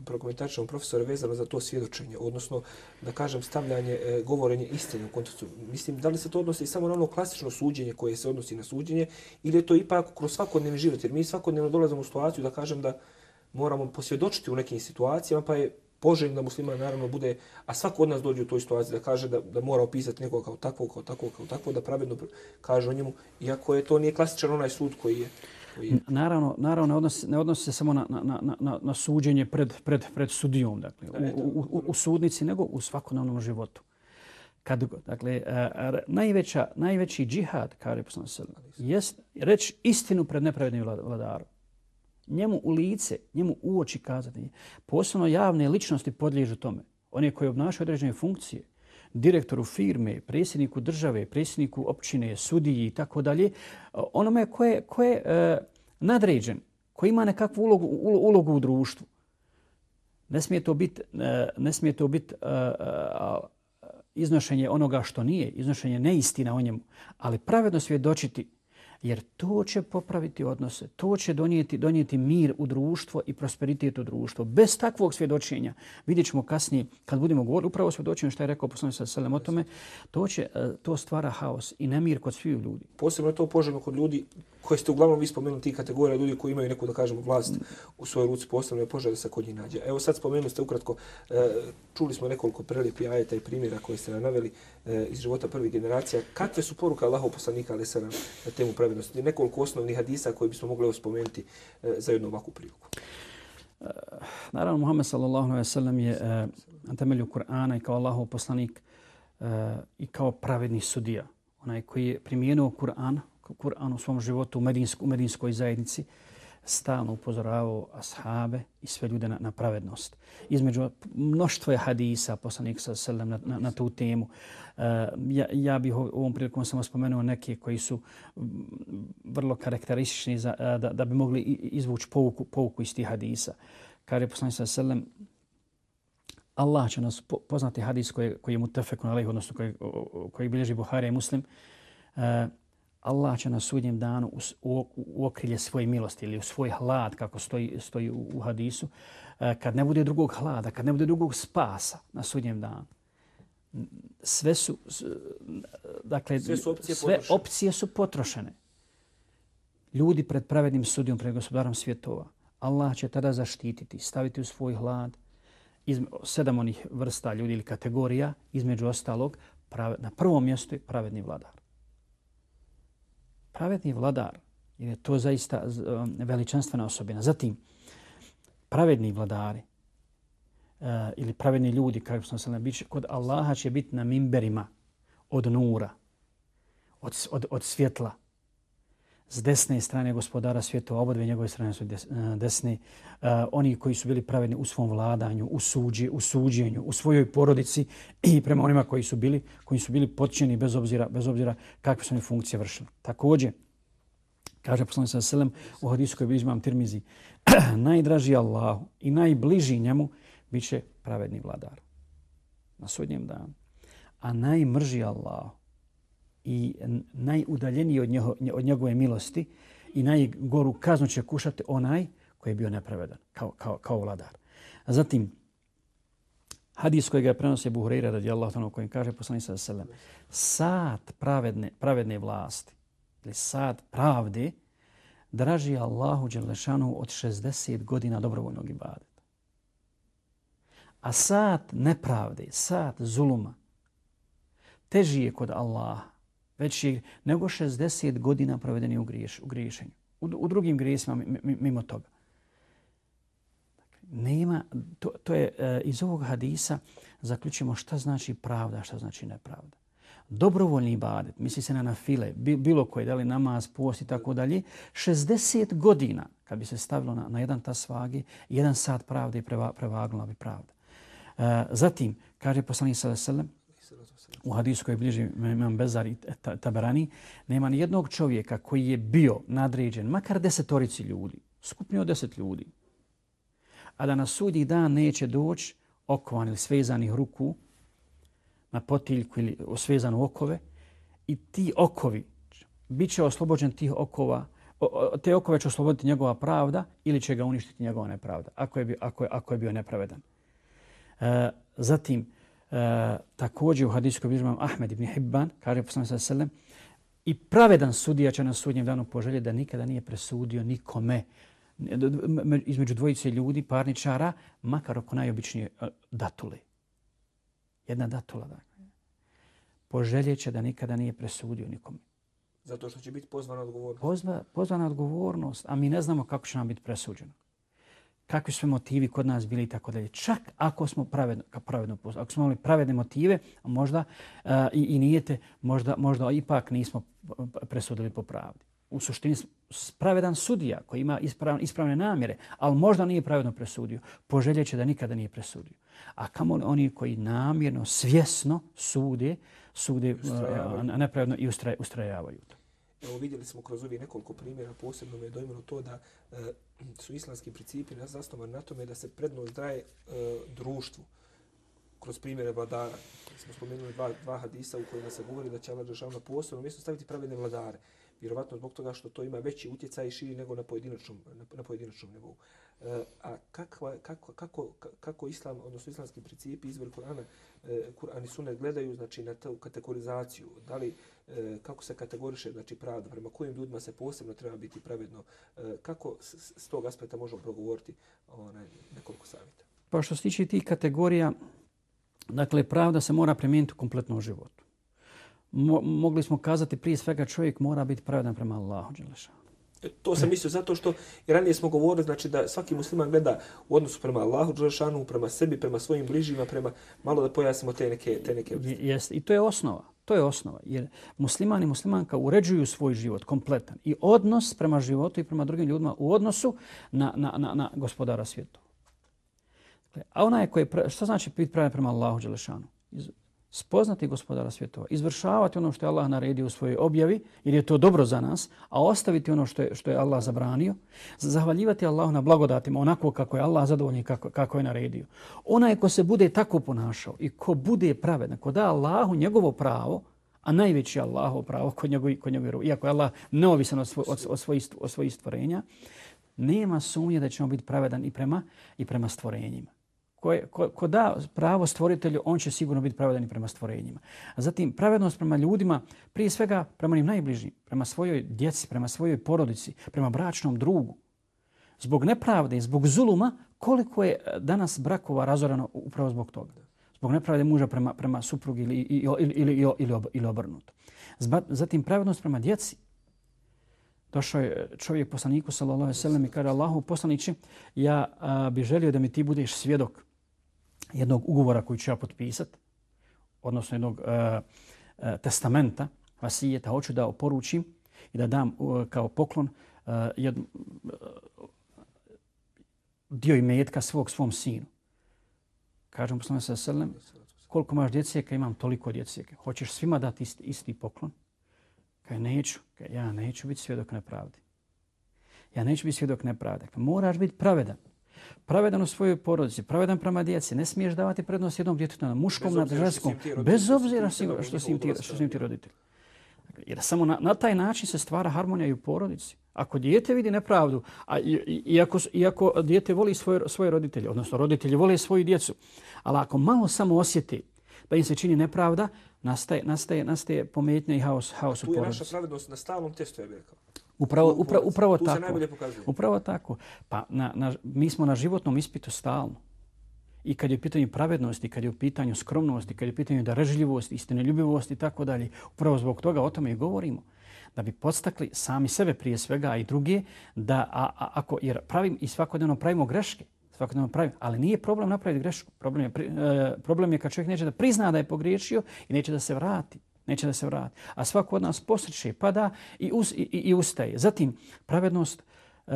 prokomentaričamo profesore vezano za to svjedočenje, odnosno da kažem stavljanje, e, govorenje istine u kontekstu. Mislim, da li se to odnosi samo na ono klasično suđenje koje se odnosi na suđenje ili je to ipak kroz svakodnevni život? Jer mi svakodnevno dolazimo u situaciju da kažem da moramo posvjedočiti u nekim situacijama, pa je poželjno da muslima naravno bude, a svako od nas dođe u toj situaciji da kaže da, da mora opisati nekoga kao takvog, kao takvog, kao takvog, da pravedno kaže o njemu, iako je to nije klasičan onaj sud koji je Naravno, naravno ne, odnosi, ne odnosi se samo na, na, na, na, na suđenje pred, pred, pred sudijom, dakle, u, u, u, u sudnici, nego u svakodnevnom životu. Kad, dakle, a, najveća, najveći džihad, kao je poslano jest reći istinu pred nepravednim vladarom. Njemu u lice, njemu u oči kazati. Posebno javne ličnosti podliježu tome. Oni koji obnašaju određene funkcije, direktoru firme, predsjedniku države, predsjedniku općine, sudiji i tako dalje, e, onome ko je, ko je e, nadređen, koji ima nekakvu ulogu, ulogu u društvu. Ne smije to biti e, ne smije to biti e, e iznošenje onoga što nije, iznošenje neistina o njemu, ali pravedno svjedočiti jer to će popraviti odnose, to će donijeti, donijeti mir u društvo i prosperitet u društvo. Bez takvog svjedočenja, vidjet ćemo kasnije, kad budemo govorili upravo o svjedočenju što je rekao poslanik sa Selem o tome, to, će, e, to stvara haos i nemir kod svih ljudi. Posebno je to poželjno kod ljudi koje ste uglavnom vi spomenuli ti kategorija ljudi koji imaju neku, da kažemo, vlast u svojoj ruci, posebno je poželjno da se kod njih nađe. Evo sad spomenuli ste ukratko, e, čuli smo nekoliko prelijepi ajeta i primjera koje ste naveli e, iz života prvih generacija. Kakve su poruke Allahov poslanika, ali se na temu pravednosti? Nekoliko osnovnih hadisa koji bismo mogli spomenuti e, za jednu ovakvu priliku. Eh, naravno, Muhammed sallallahu alaihi sallam je eh, na temelju Kur'ana i kao Allahov poslanik eh, i kao pravedni sudija. Onaj koji je primijenuo Kur'an, Kur'an u svom životu u, medinskoj, u medinskoj zajednici stalno upozoravao ashabe i sve ljude na, na pravednost. Između mnoštvo je hadisa poslanik sa selem na, na, na tu temu. Uh, ja, ja bih ovom prilikom samo spomenuo neke koji su vrlo karakteristični za, uh, da, da bi mogli izvući pouku, pouku iz tih hadisa. Kada je poslanik sa selem Allah će nas poznati hadis koji, koji je mutafekun alaih, odnosno koji, koji bilježi Buhari i Muslim, uh, Allah će na sudnjem danu u, u, okrilje svoje milosti ili u svoj hlad, kako stoji, stoji u, u hadisu, e, kad ne bude drugog hlada, kad ne bude drugog spasa na sudnjem danu, sve su, dakle, sve, su opcije, sve potrošene. opcije su potrošene. ljudi pred pravednim sudijom, pred gospodarom svjetova, Allah će tada zaštititi, staviti u svoj hlad iz, sedam onih vrsta ljudi ili kategorija, između ostalog, prave, na prvom mjestu je pravedni vladar. Pravedni vladar, jer je to zaista um, veličanstvena osobina. Zatim, pravedni vladari uh, ili pravedni ljudi, kako smo se nabići, kod Allaha će biti na mimberima od nura, od, od, od svjetla, s desne strane gospodara svijeta, obodve njegove strane su desni, e, desne, uh, oni koji su bili pravedni u svom vladanju, u, suđi, u suđenju, u svojoj porodici i prema onima koji su bili koji su bili potčeni bez obzira, bez obzira kakve su oni funkcije vršili. Također, kaže poslanik sa selem u hadisu koji bližimam Tirmizi, <clears throat> najdraži Allahu i najbliži njemu biće pravedni vladar na sudnjem danu. A najmrži Allahu i najudaljeniji od, njeho, od njegove milosti i najgoru kaznu će kušati onaj koji je bio nepravedan kao, kao, kao vladar. A zatim, hadis kojega je prenosio Buhreira radijallahu ta'ala kojim kaže poslanik ve selem, sad pravedne, pravedne vlasti ili sad pravde draži Allahu Đelešanu od 60 godina dobrovoljnog ibadeta. A sad nepravde, sad zuluma, teži je kod Allaha već je nego 60 godina provedeni u, griješ, u griješenju. U, u drugim grijesima mimo toga. Dakle, nema, to, to je e, iz ovog hadisa zaključimo šta znači pravda, šta znači nepravda. Dobrovoljni ibadet, misli se na nafile, bilo koje, da li namaz, post i tako dalje, 60 godina, kad bi se stavilo na, na jedan tas vage, jedan sat pravde preva, prevagnula bi pravda. E, zatim, kaže poslanik sallallahu alejhi ve sellem, u hadisu koji bliži imam Bezar i e, Tabarani, nema ni jednog čovjeka koji je bio nadređen, makar desetorici ljudi, skupnio deset ljudi, a da na sudnji dan neće doći okovan ili svezanih ruku na potiljku ili svezanu okove i ti okovi, bit će oslobođen tih okova, te okove će osloboditi njegova pravda ili će ga uništiti njegova nepravda, ako je bio, ako je, ako je bio nepravedan. E, zatim, E, također u hadisu koji bilježi Ahmed ibn Hibban, kaže poslanik sallallahu alejhi ve sellem, i pravedan sudija će na sudnjem danu poželjeti da nikada nije presudio nikome između dvojice ljudi, parničara, makar oko najobičnije e, datule. Jedna datula, dakle. Poželjet će da nikada nije presudio nikome. Zato što će biti pozvana odgovornost. Pozva, pozvana odgovornost, a mi ne znamo kako će nam biti presuđeno kakvi su motivi kod nas bili i tako dalje. Čak ako smo pravedno, pravedno ako smo imali pravedne motive, možda uh, i, i nijete, možda, možda ipak nismo presudili po pravdi. U suštini pravedan sudija koji ima ispravne, ispravne namjere, ali možda nije pravedno presudio, poželjeće da nikada nije presudio. A kamo oni koji namjerno, svjesno sude, sude uh, nepravedno i ustraj, ustrajavaju to. Evo vidjeli smo kroz ovih nekoliko primjera, posebno me je dojmilo to da e, su islamski principi zasnovani na tome da se prednost daje e, društvu kroz primjere vladara. Smo spomenuli dva, dva hadisa u kojima se govori da će Allah Đešan na posebno mjesto staviti pravedne vladare. Vjerovatno zbog toga što to ima veći utjecaj i širi nego na pojedinačnom, na, na pojedinačnom nivou. E, a kakva, kako, kako, kako islam, odnosno islamski principi izvor Kur'ana, e, Kur'an i Sunnet gledaju znači, na tu kategorizaciju? Da li, e, kako se kategoriše znači, pravda, prema kojim ljudima se posebno treba biti pravedno? E, kako s, s tog aspekta možemo progovoriti onaj, nekoliko savjeta? Pa što se tiče tih kategorija, dakle, pravda se mora primijeniti u kompletnom životu. Mo, mogli smo kazati prije svega čovjek mora biti pravedan prema Allahu. Đelešanu. To sam mislio zato što i ranije smo govorili znači da svaki musliman gleda u odnosu prema Allahu dželešanu, prema sebi, prema svojim bližnjima, prema malo da pojasnimo te neke te neke Jeste i to je osnova. To je osnova jer musliman i muslimanka uređuju svoj život kompletan i odnos prema životu i prema drugim ljudima u odnosu na, na, na, na gospodara svijeta. Dakle, a ona je koji šta znači biti pravi prema Allahu dželešanu? Spoznati gospodara svjetova, izvršavati ono što je Allah naredio u svojoj objavi, jer je to dobro za nas, a ostaviti ono što je, što je Allah zabranio, zahvaljivati Allahu na blagodatima onako kako je Allah zadovoljni kako, kako je naredio. Onaj ko se bude tako ponašao i ko bude pravedan, ko da Allahu njegovo pravo, a najveći Allahov pravo kod njegovi, kod njegovi, iako je Allah neovisan od, svoj, od, od, svojih, od svojih stvorenja, nema sumnje da ćemo biti pravedan i prema, i prema stvorenjima ko, ko, ko da pravo stvoritelju, on će sigurno biti pravedan i prema stvorenjima. A zatim, pravednost prema ljudima, prije svega prema onim najbližim, prema svojoj djeci, prema svojoj porodici, prema bračnom drugu. Zbog nepravde, zbog zuluma, koliko je e, danas brakova razorano upravo zbog toga. Zbog nepravde muža prema, prema suprugi ili, ili, ili, ili, ili, ili obrnuto. Zatim, pravednost prema djeci, došao je čovjek poslaniku sallallahu alejhi ve sellem i kaže Allahu poslanici ja a, bi želio da mi ti budeš svjedok jednog ugovora koji ću ja potpisati odnosno jednog e, e, testamenta vasijeta hoću da oporučim i da dam e, kao poklon e, jed, e, dio imetka svog svom sinu. Kažem poslaniku sa alejhi koliko imaš djece, imam toliko djece. Hoćeš svima dati isti, isti poklon? Kaj neću, kaj ja neću biti svjedok nepravdi. Ja neću biti svjedok nepravde. Kaj moraš biti pravedan. Pravedan u svojoj porodici, pravedan prema djeci. Ne smiješ davati prednost jednom djetetu na muškom, na ženskom. Bez obzira što si im ti, što im ti roditelj. Jer samo na, na taj način se stvara harmonija i u porodici. Ako dijete vidi nepravdu, a i, i, ako, i ako dijete voli svoje, svoje roditelje, odnosno roditelji vole svoju djecu, ali ako malo samo osjeti da im se čini nepravda, nastaje, nastaje, nastaje pometnja i haos, haos u porodici. Tu je naša pravednost na stalnom testu, ja bih rekao. Upravo, upravo, upravo tu tako. se najbolje pokazuje. Upravo tako. Pa na, na, mi smo na životnom ispitu stalno. I kad je u pitanju pravednosti, kad je u pitanju skromnosti, kad je u pitanju darežljivosti, istineljubivosti i tako dalje, upravo zbog toga o tome i govorimo. Da bi podstakli sami sebe prije svega, a i druge, da a, a, ako, jer pravim i svakodnevno pravimo greške, svakodnevno pravimo, ali nije problem napraviti grešku. Problem je, e, problem je kad čovjek neće da prizna da je pogriješio i neće da se vrati. Neće da se vrati. A svako od nas posreće, pada i, us, i, i ustaje. Zatim, pravednost e,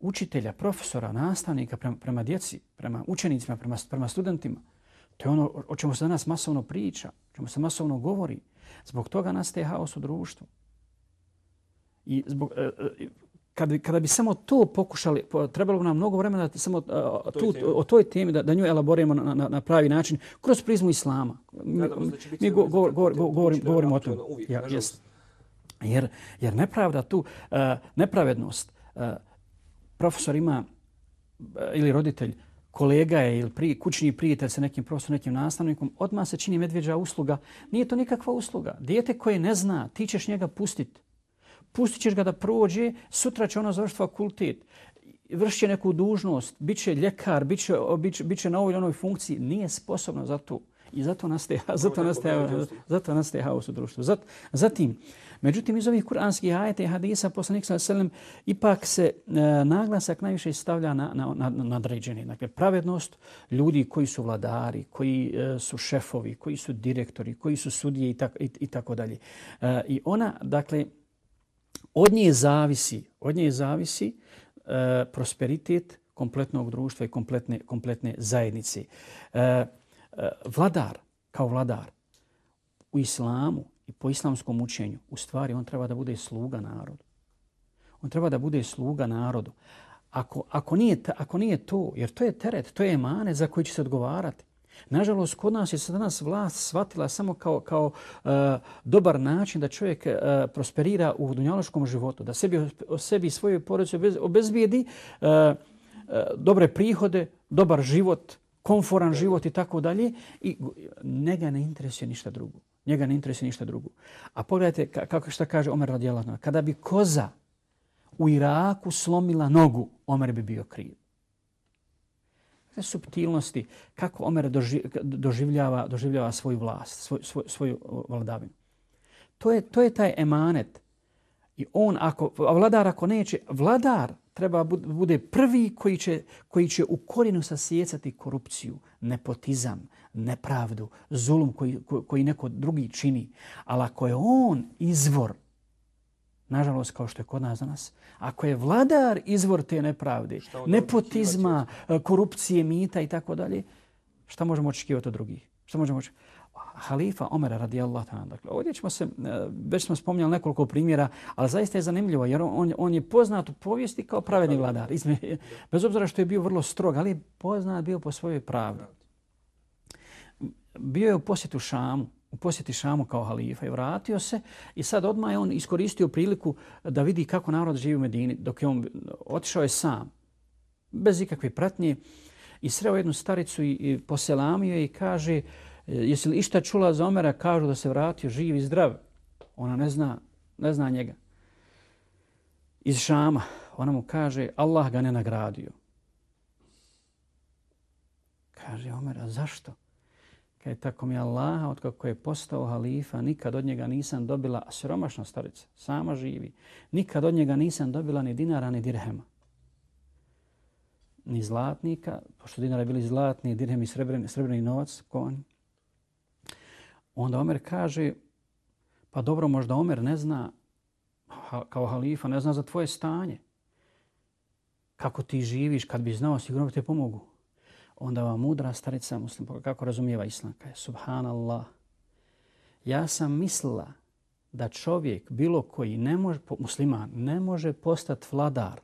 učitelja, profesora, nastavnika prema, prema djeci, prema učenicima, prema, prema studentima. To je ono o čemu se danas masovno priča, o čemu se masovno govori. Zbog toga nastaje haos u društvu. I zbog, e, e kada bi, kada bi samo to pokušali, trebalo bi nam mnogo vremena da samo uh, tu, o toj temi da, da nju elaborimo na, na, na pravi način, kroz prizmu islama. Mi, mi go, go, go, go, govorim, govorimo o tom. Ja, jest. Jer, jer nepravda tu, uh, nepravednost, uh, profesor ima uh, ili roditelj, kolega je ili pri, kućni prijatelj sa nekim profesorom, nekim nastavnikom, odmah se čini medvjeđa usluga. Nije to nikakva usluga. Dijete koje ne zna, ti ćeš njega pustiti pustit ćeš ga da prođe, sutra će ono završiti fakultet, vrši neku dužnost, bit će ljekar, bit će, bit će, bit će na ovoj onoj funkciji, nije sposobno za to. I zato nastaje, <laughs> zato nastaje, zato nastaje haos u društvu. Zat, zatim, međutim, iz ovih kuranskih ajeta i hadisa poslanik sa selem ipak se e, naglasak najviše stavlja na, na, na, na nadređeni. Dakle, pravednost ljudi koji su vladari, koji e, su šefovi, koji su direktori, koji su sudije i, tak, i, i tako dalje. E, I ona, dakle, od nje zavisi, od nje zavisi e, prosperitet kompletnog društva i kompletne, kompletne zajednice. E, e, vladar, kao vladar, u islamu i po islamskom učenju, u stvari on treba da bude sluga narodu. On treba da bude sluga narodu. Ako, ako, nije, ako nije to, jer to je teret, to je mane za koji će se odgovarati. Nažalost, kod nas je se danas vlast shvatila samo kao, kao e, dobar način da čovjek e, prosperira u dunjaloškom životu, da sebi, o sebi i svojoj porodici obez, obezbijedi e, e, dobre prihode, dobar život, konforan život i tako dalje. I njega ne interesuje ništa drugo. Njega ne interesuje ništa drugo. A pogledajte kako šta kaže Omer radijalano. Kada bi koza u Iraku slomila nogu, Omer bi bio kriv kakve subtilnosti kako Omer doživljava, doživljava svoju vlast, svoj, svoj, svoju vladavinu. To je, to je taj emanet. I on, ako, vladar ako neće, vladar treba bude prvi koji će, koji će u korijenu sasjecati korupciju, nepotizam, nepravdu, zulum koji, koji neko drugi čini. Ali ako je on izvor nažalost, kao što je kod nas danas, ako je vladar izvor te nepravde, nepotizma, korupcije, mita i tako dalje, šta možemo očekivati od drugih? Šta možemo očekivati? Halifa Omer radijallahu ta'ala. Dakle, ovdje ćemo se, e, već smo spomnjali nekoliko primjera, ali zaista je zanimljivo jer on, on je poznat u povijesti kao pravedni vladar. Izme, bez obzira što je bio vrlo strog, ali je poznat bio po svojoj pravdi. Bio je u posjetu Šamu u posjeti Šamu kao halifa i vratio se i sad odmah je on iskoristio priliku da vidi kako narod živi u Medini dok je on otišao je sam, bez ikakve pratnje i sreo jednu staricu i, poselamio je i kaže e, jesi li išta čula za Omera? Kažu da se vratio živ i zdrav. Ona ne zna, ne zna njega. Iz Šama. Ona mu kaže Allah ga ne nagradio. Kaže Omer, a zašto? Kaj tako mi Allaha, od kako je postao halifa, nikad od njega nisam dobila, a siromašna starica, sama živi, nikad od njega nisam dobila ni dinara, ni dirhema. Ni zlatnika, pošto dinara bili zlatni, dirhem i srebrni, srebrni novac, konj. Onda Omer kaže, pa dobro, možda Omer ne zna, kao halifa, ne zna za tvoje stanje. Kako ti živiš, kad bi znao, sigurno bi te pomogu onda vam mudra starica muslim, kako razumijeva islam, kaže, subhanallah, ja sam mislila da čovjek, bilo koji ne može, musliman, ne može postati vladar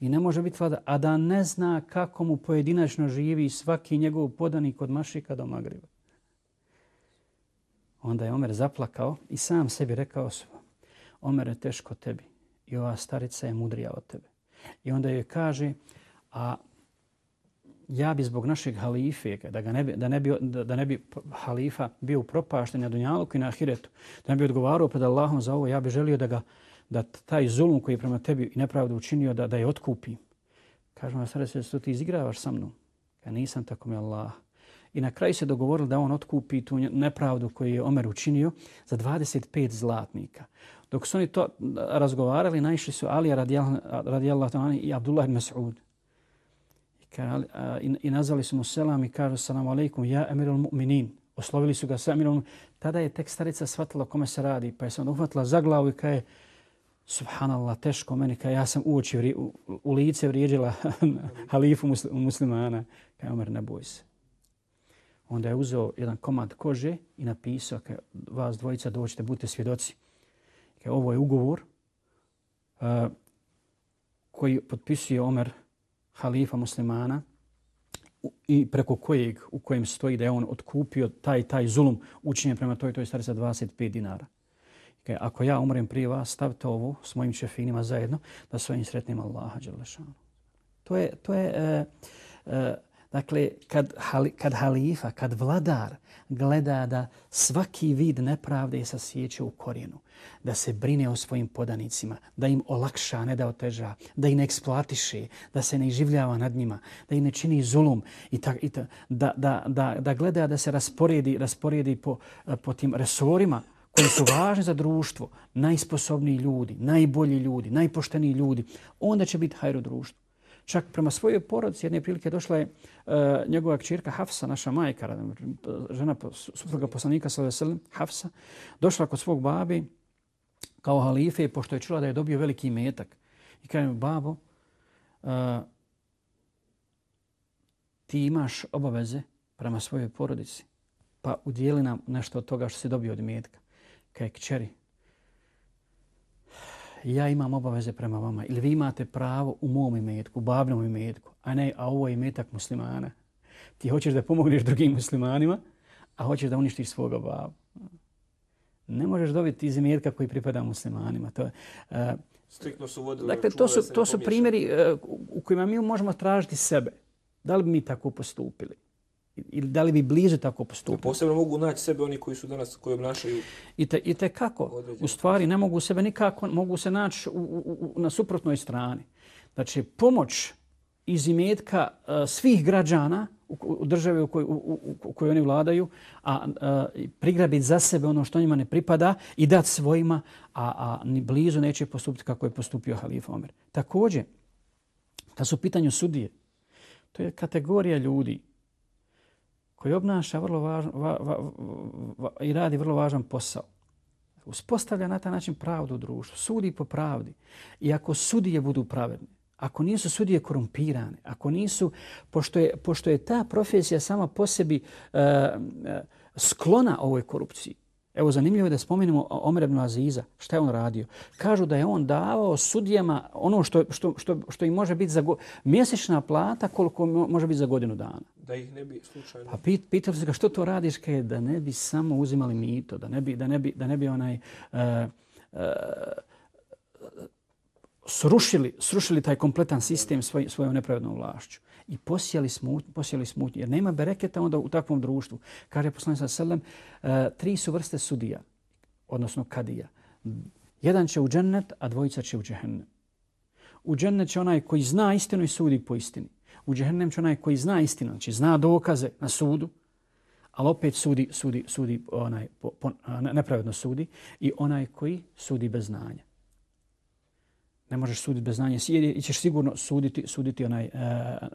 i ne može biti vladar, a da ne zna kako mu pojedinačno živi svaki njegov podanik od Mašika do Magriba. Onda je Omer zaplakao i sam sebi rekao su, Omer je teško tebi i ova starica je mudrija od tebe. I onda joj kaže, a ja bi zbog našeg halife, da, ga ne bi, da, ne bi, da ne bi halifa bio propašten na Dunjaluku i na Ahiretu, da ne bi odgovarao pred Allahom za ovo, ja bi želio da ga da taj zulum koji je prema tebi i nepravdu učinio, da, da je otkupi. Kažem ja sada se ti izigravaš sa mnom. Ja nisam tako mi Allah. I na kraju se dogovorili da on otkupi tu nepravdu koju je Omer učinio za 25 zlatnika. Dok su oni to razgovarali, naišli su Alija radijallahu ta'ala i Abdullah ibn Mas'ud i nazvali su mu selam i kažu salamu alaikum, ja emirul mu'minin. Oslovili su ga sa emirul Tada je tek starica shvatila kome se radi, pa je se on uhvatila za glavu i kaže, subhanallah, teško meni, kaže, ja sam u oči, u, u lice vrijeđila <laughs> halifu muslimana. Kaže, Omer, ne boj se. Onda je uzeo jedan komad kože i napisao, kaže, vas dvojica doćete, budite svjedoci. Kaže, ovo je ugovor uh, koji potpisuje Omer halifa muslimana i preko kojeg u kojem stoji da je on otkupio taj taj zulum učinjen prema toj toj starici 25 dinara. Kaj, ako ja umrem prije vas, stavite ovo s mojim šefinima zajedno da svojim sretnim Allaha Đelešanu. To je, to je e, e, Dakle, kad, kad halifa, kad vladar gleda da svaki vid nepravde se sjeće u korijenu, da se brine o svojim podanicima, da im olakša, ne da oteža, da ih ne eksploatiše, da se ne življava nad njima, da ih ne čini zulum i, ta, i ta, da, da, da, da gleda da se rasporedi, rasporedi po, po tim resorima koji su važni za društvo, najsposobniji ljudi, najbolji ljudi, najpošteniji ljudi, onda će biti hajro društvo. Čak prema svojoj porodici jedne prilike došla je uh, njegova kćerka Hafsa, naša majka, žena supruga poslanika sallallahu Hafsa, došla kod svog babi kao halife pošto je čula da je dobio veliki metak. I kaže babo, uh, ti imaš obaveze prema svojoj porodici, pa udijeli nam nešto od toga što se dobio od metka. Kaj kćeri, ja imam obaveze prema vama ili vi imate pravo u mom imetku, u babnom imetku, a ne, a ovo je imetak muslimana. Ti hoćeš da pomogneš drugim muslimanima, a hoćeš da uništiš svoga babu. Ne možeš dobiti iz imetka koji pripada muslimanima. To je, uh, Striktno su vodili dakle, to su, to su primjeri uh, u kojima mi možemo tražiti sebe. Da li bi mi tako postupili? Ili da li bi bliže tako postupili. Posebno mogu naći sebe oni koji su danas, koji obnašaju... I te, i te kako? U stvari ne mogu sebe nikako, mogu se naći u, u, u, na suprotnoj strani. Znači, pomoć iz imetka uh, svih građana u, u državi u, koj, u, u, u kojoj oni vladaju, a uh, prigrabiti za sebe ono što njima ne pripada i dati svojima, a, a ni blizu neće postupiti kako je postupio halif Omer. Također, da su pitanju sudije, to je kategorija ljudi koji obnaša vrlo važan, va, va, va, i radi vrlo važan posao. Uspostavlja na taj način pravdu u društvu, sudi po pravdi. I ako sudije budu pravedne, ako nisu sudije korumpirane, ako nisu, pošto je, pošto je ta profesija sama po sebi e, e sklona ovoj korupciji, Evo, zanimljivo je da spomenemo Omer ibn Aziza. Šta je on radio? Kažu da je on davao sudijama ono što, što, što, što im može biti za go... mjesečna plata koliko može biti za godinu dana. Da ih ne bi slučajno... Pa pit, pitali se ga što to radiš? Kaj, da ne bi samo uzimali mito, da ne bi, da ne bi, da ne bi onaj... Uh, uh, srušili, srušili taj kompletan sistem svoj, svojom nepravednom vlašću. i posijali smutnju, posijali smutnju. Jer nema bereketa onda u takvom društvu. Kaže poslanik sa selem, uh, tri su vrste sudija, odnosno kadija. Jedan će u džennet, a dvojica će u džehennem. U džennet će onaj koji zna istinu i sudi po istini. U džehennem će onaj koji zna istinu, znači zna dokaze na sudu, ali opet sudi, sudi, sudi onaj, po, po, nepravedno sudi i onaj koji sudi bez znanja. Ne možeš suditi bez znanja jer ćeš sigurno suditi, suditi onaj e,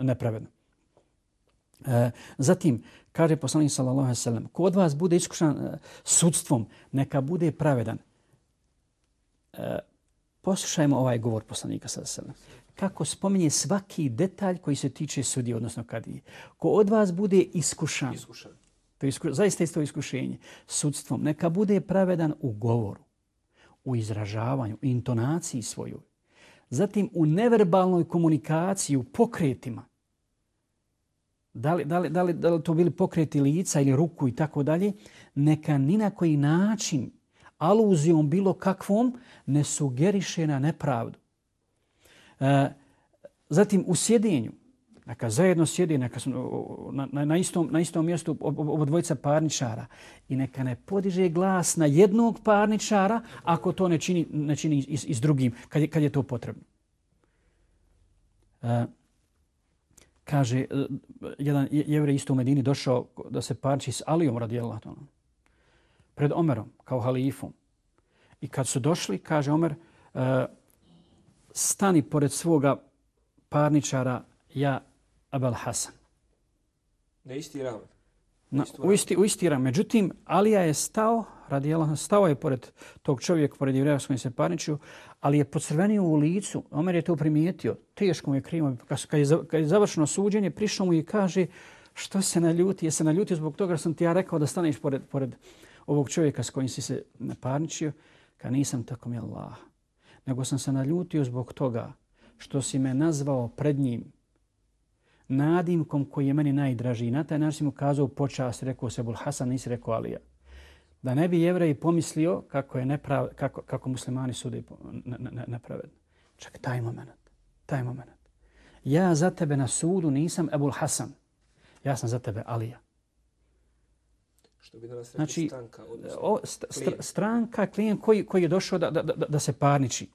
nepravedno. E, zatim, kaže poslanik sallallahu alejhi ve sellem, ko od vas bude iskušan e, sudstvom, neka bude pravedan. E, poslušajmo ovaj govor poslanika sallallahu alejhi ve sellem. Kako spominje svaki detalj koji se tiče sudije, odnosno kadije. Ko od vas bude iskušan, iskušan. To je isku, zaista isto iskušenje. Sudstvom. Neka bude pravedan u govoru, u izražavanju, u intonaciji svoju. Zatim u neverbalnoj komunikaciji, u pokretima. Da li, da, li, da, li, da li to bili pokreti lica ili ruku i tako dalje, neka ni na koji način aluzijom bilo kakvom ne sugeriše na nepravdu. E, zatim u sjedinju, neka zajedno sjedi neka su, na, na, istom, na istom mjestu oba dvojica parničara i neka ne podiže glas na jednog parničara ako to ne čini, ne čini i, i s drugim, kad je, kad je to potrebno. E, kaže, e, jedan jevrej isto u Medini došao da se parči s Alijom radijelat pred Omerom kao halifom. I kad su došli, kaže Omer, e, stani pored svoga parničara, ja Abel Hasan. Na isti ram. Na, u, isti, u isti ram. Međutim, Alija je stao, radi Allah, stao je pored tog čovjeka, pored jevreja s kojim se parničio, ali je pocrvenio u licu. Omer je to primijetio. Teško mu je krivo. Kad je, kad je završeno suđenje, prišao mu i kaže što se naljuti? Je se naljutio zbog toga što sam ti ja rekao da staneš pored, pored ovog čovjeka s kojim si se parničio? Kad nisam tako mi Allah. Nego sam se naljutio zbog toga što si me nazvao pred njim nadimkom koji je meni najdraži. Na taj način si mu kazao počast, rekao se Bul Hasan, nisi rekao Alija. Da ne bi jevrej pomislio kako, je neprav, kako, kako muslimani sude nepravedno. Čak taj moment, taj moment. Ja za tebe na sudu nisam Ebul Hasan. Ja sam za tebe Alija. Što bi danas znači, stranka, odnosno o, st, st, stranka, klijent koji, koji je došao da, da, da, da se parniči.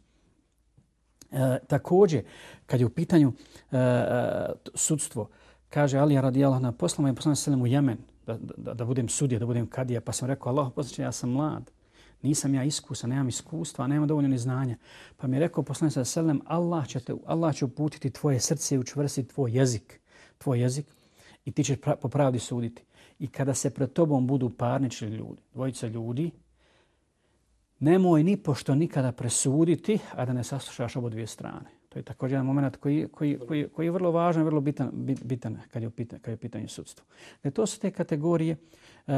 E, također, kad je u pitanju e, e sudstvo, kaže Ali radijallahu na poslama je poslanik sallam u Jemen da, da, da budem sudija, da budem kadija, pa sam rekao Allah, poslanik ja sam mlad. Nisam ja iskusan, nemam iskustva, nemam dovoljno ni znanja. Pa mi je rekao poslanik sallam Allah će te Allah će uputiti tvoje srce i učvrstiti tvoj jezik, tvoj jezik i ti ćeš pra, po pravdi suditi. I kada se pred tobom budu parnični ljudi, dvojica ljudi, nemoj ni pošto nikada presuditi, a da ne saslušaš obo dvije strane. To je također jedan moment koji, koji, koji, koji je vrlo važan, vrlo bitan, bitan kad je u pitanju, kad je pitanje sudstva. Dakle, to su te kategorije uh,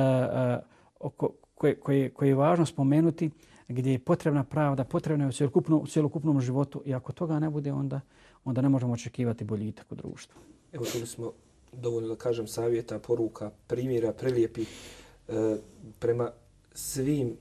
uh, koje, koje, koje je važno spomenuti gdje je potrebna pravda, potrebna je u cjelokupnom, u cjelokupnom životu i ako toga ne bude, onda, onda ne možemo očekivati boljitak u društvu. Evo čuli smo dovoljno da kažem savjeta, poruka, primjera, prelijepi e, prema svim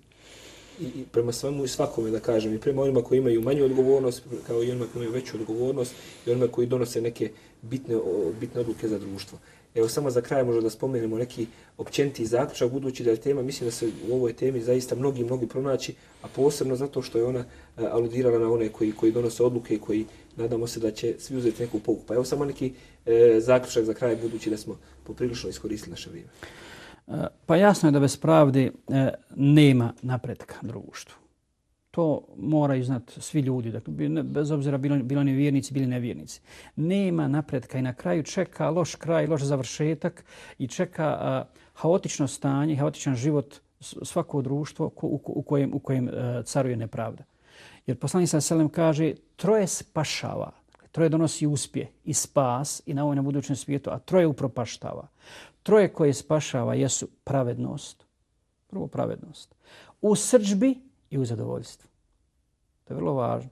i, i prema svemu i svakome da kažem i prema onima koji imaju manju odgovornost kao i onima koji imaju veću odgovornost i onima koji donose neke bitne, bitne odluke za društvo. Evo samo za kraj možda da spomenemo neki općenti zaključak budući da je tema, mislim da se u ovoj temi zaista mnogi, mnogi pronaći, a posebno zato što je ona e, aludirala na one koji, koji donose odluke i koji nadamo se da će svi uzeti neku pouku. Pa evo samo neki e, zaključak za kraj budući da smo poprilično iskoristili naše vrijeme. E, pa jasno je da bez pravde e, nema napretka društvu. To moraju znati svi ljudi, dakle, bez obzira bilo, bilo oni vjernici, bili nevjernici. Nema napretka i na kraju čeka loš kraj, loš završetak i čeka a, haotično stanje, haotičan život svako društvo u, u kojem, u kojem a, caruje nepravda. Jer poslanik sa Selem kaže troje spašava, dakle, troje donosi uspje i spas i na ovoj na budućem svijetu, a troje upropaštava troje koje spašava jesu pravednost, prvo pravednost, u srđbi i u zadovoljstvu. To je vrlo važno.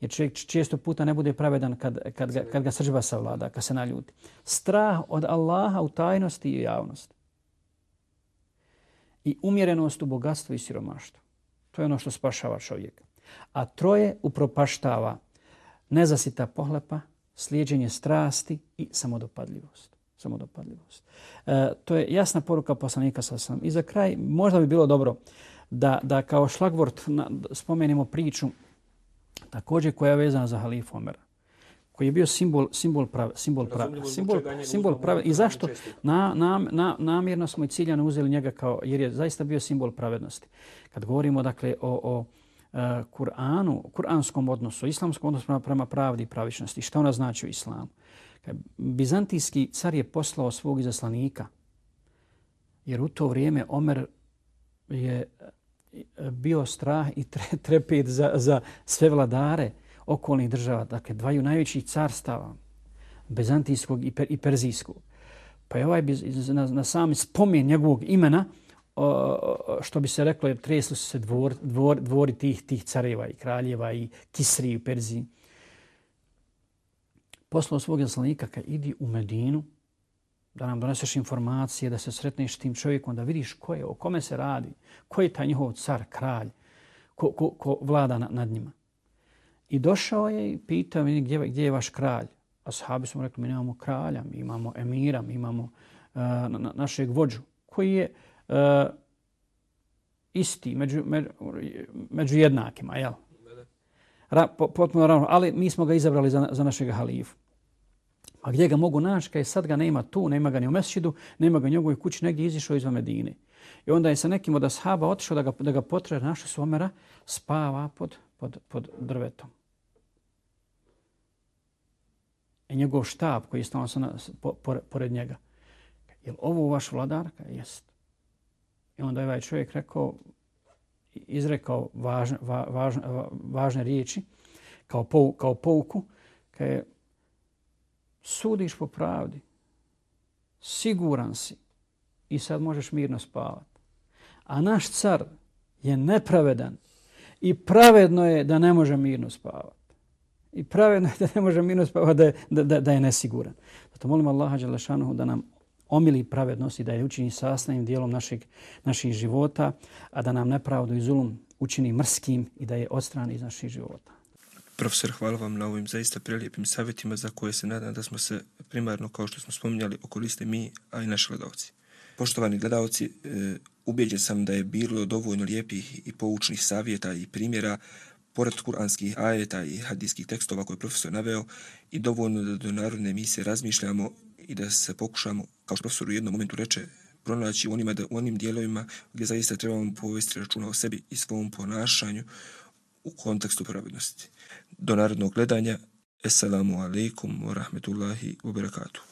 Jer čovjek često puta ne bude pravedan kad, kad, ga, kad ga sržba savlada, kad se naljuti. Strah od Allaha u tajnosti i javnosti. I umjerenost u bogatstvu i siromaštvu. To je ono što spašava čovjeka. A troje upropaštava nezasita pohlepa, slijedženje strasti i samodopadljivost. samodopadljivost. E, to je jasna poruka poslanika sa sam. I za kraj, možda bi bilo dobro da, da kao šlagvort na, spomenemo priču također koja je vezana za halifu Omera koji je bio simbol simbol prav, simbol prav, simbol simbol prav i zašto na, na, na, namjerno smo i ciljano uzeli njega kao jer je zaista bio simbol pravednosti. Kad govorimo dakle o, o uh, Kur'anu, kuranskom odnosu, islamskom odnosu prema, prema pravdi i pravičnosti, što ona znači u islamu? Bizantijski car je poslao svog izaslanika jer u to vrijeme Omer je bio strah i <laughs> trepet za, za sve vladare okolnih država, dakle dvaju najvećih carstava, Bezantijskog i, per, i Perzijskog. Pa je ovaj na, na sami spomen njegovog imena, o, što bi se reklo, tresli su se dvor, dvor, dvori tih, tih careva i kraljeva i Kisri i Perziji. Poslao svog jaslanika kad idi u Medinu, da nam doneseš informacije, da se sretneš s tim čovjekom, da vidiš ko je, o kome se radi, ko je taj njihov car, kralj, ko, ko, ko vlada nad njima. I došao je i pitao mi gdje, gdje je vaš kralj. A sahabi smo rekli, mi nemamo kralja, mi imamo emira, mi imamo uh, na, našeg vođu, koji je uh, isti među, među, među jednakima, jel? Ra, potpuno ravno, ali mi smo ga izabrali za, za našeg halifu. A gdje ga mogu naći, kaj sad ga nema tu, nema ga ni u Mesčidu, nema ga u njegovoj kući, negdje izišao izvan Medine. I onda je sa nekim od ashaba otišao da ga, da ga potre, naše su Omera, spava pod, pod, pod drvetom. I njegov štab koji je stao sa po, pored njega. Je li ovo vaš vladar? Jest. I onda je ovaj čovjek rekao, izrekao važne, va, važne, važne riječi kao, pou, kao pouku, kaj je sudiš po pravdi, siguran si i sad možeš mirno spavati. A naš car je nepravedan i pravedno je da ne može mirno spavati. I pravedno je da ne može mirno spavati, da je, da, da, je nesiguran. Zato molim Allaha Đalešanuhu da nam omili pravednost i da je učini sastavnim dijelom našeg, naših života, a da nam nepravdu i zulum učini mrskim i da je odstrani iz naših života. Profesor, hvala vam na ovim zaista prelijepim savjetima za koje se nadam da smo se primarno, kao što smo spominjali, okoriste mi, a i naši gledalci. Poštovani gledalci, e, ubjeđen sam da je bilo dovoljno lijepih i poučnih savjeta i primjera pored kuranskih ajeta i hadijskih tekstova koje je profesor naveo i dovoljno da do narodne emisije razmišljamo i da se pokušamo, kao što profesor u jednom momentu reče, pronaći u, onima, u onim dijelovima gdje zaista trebamo povesti računa o sebi i svom ponašanju u kontekstu pravednosti. Do narodnog gledanja. Assalamu alaikum wa rahmetullahi wa barakatuh.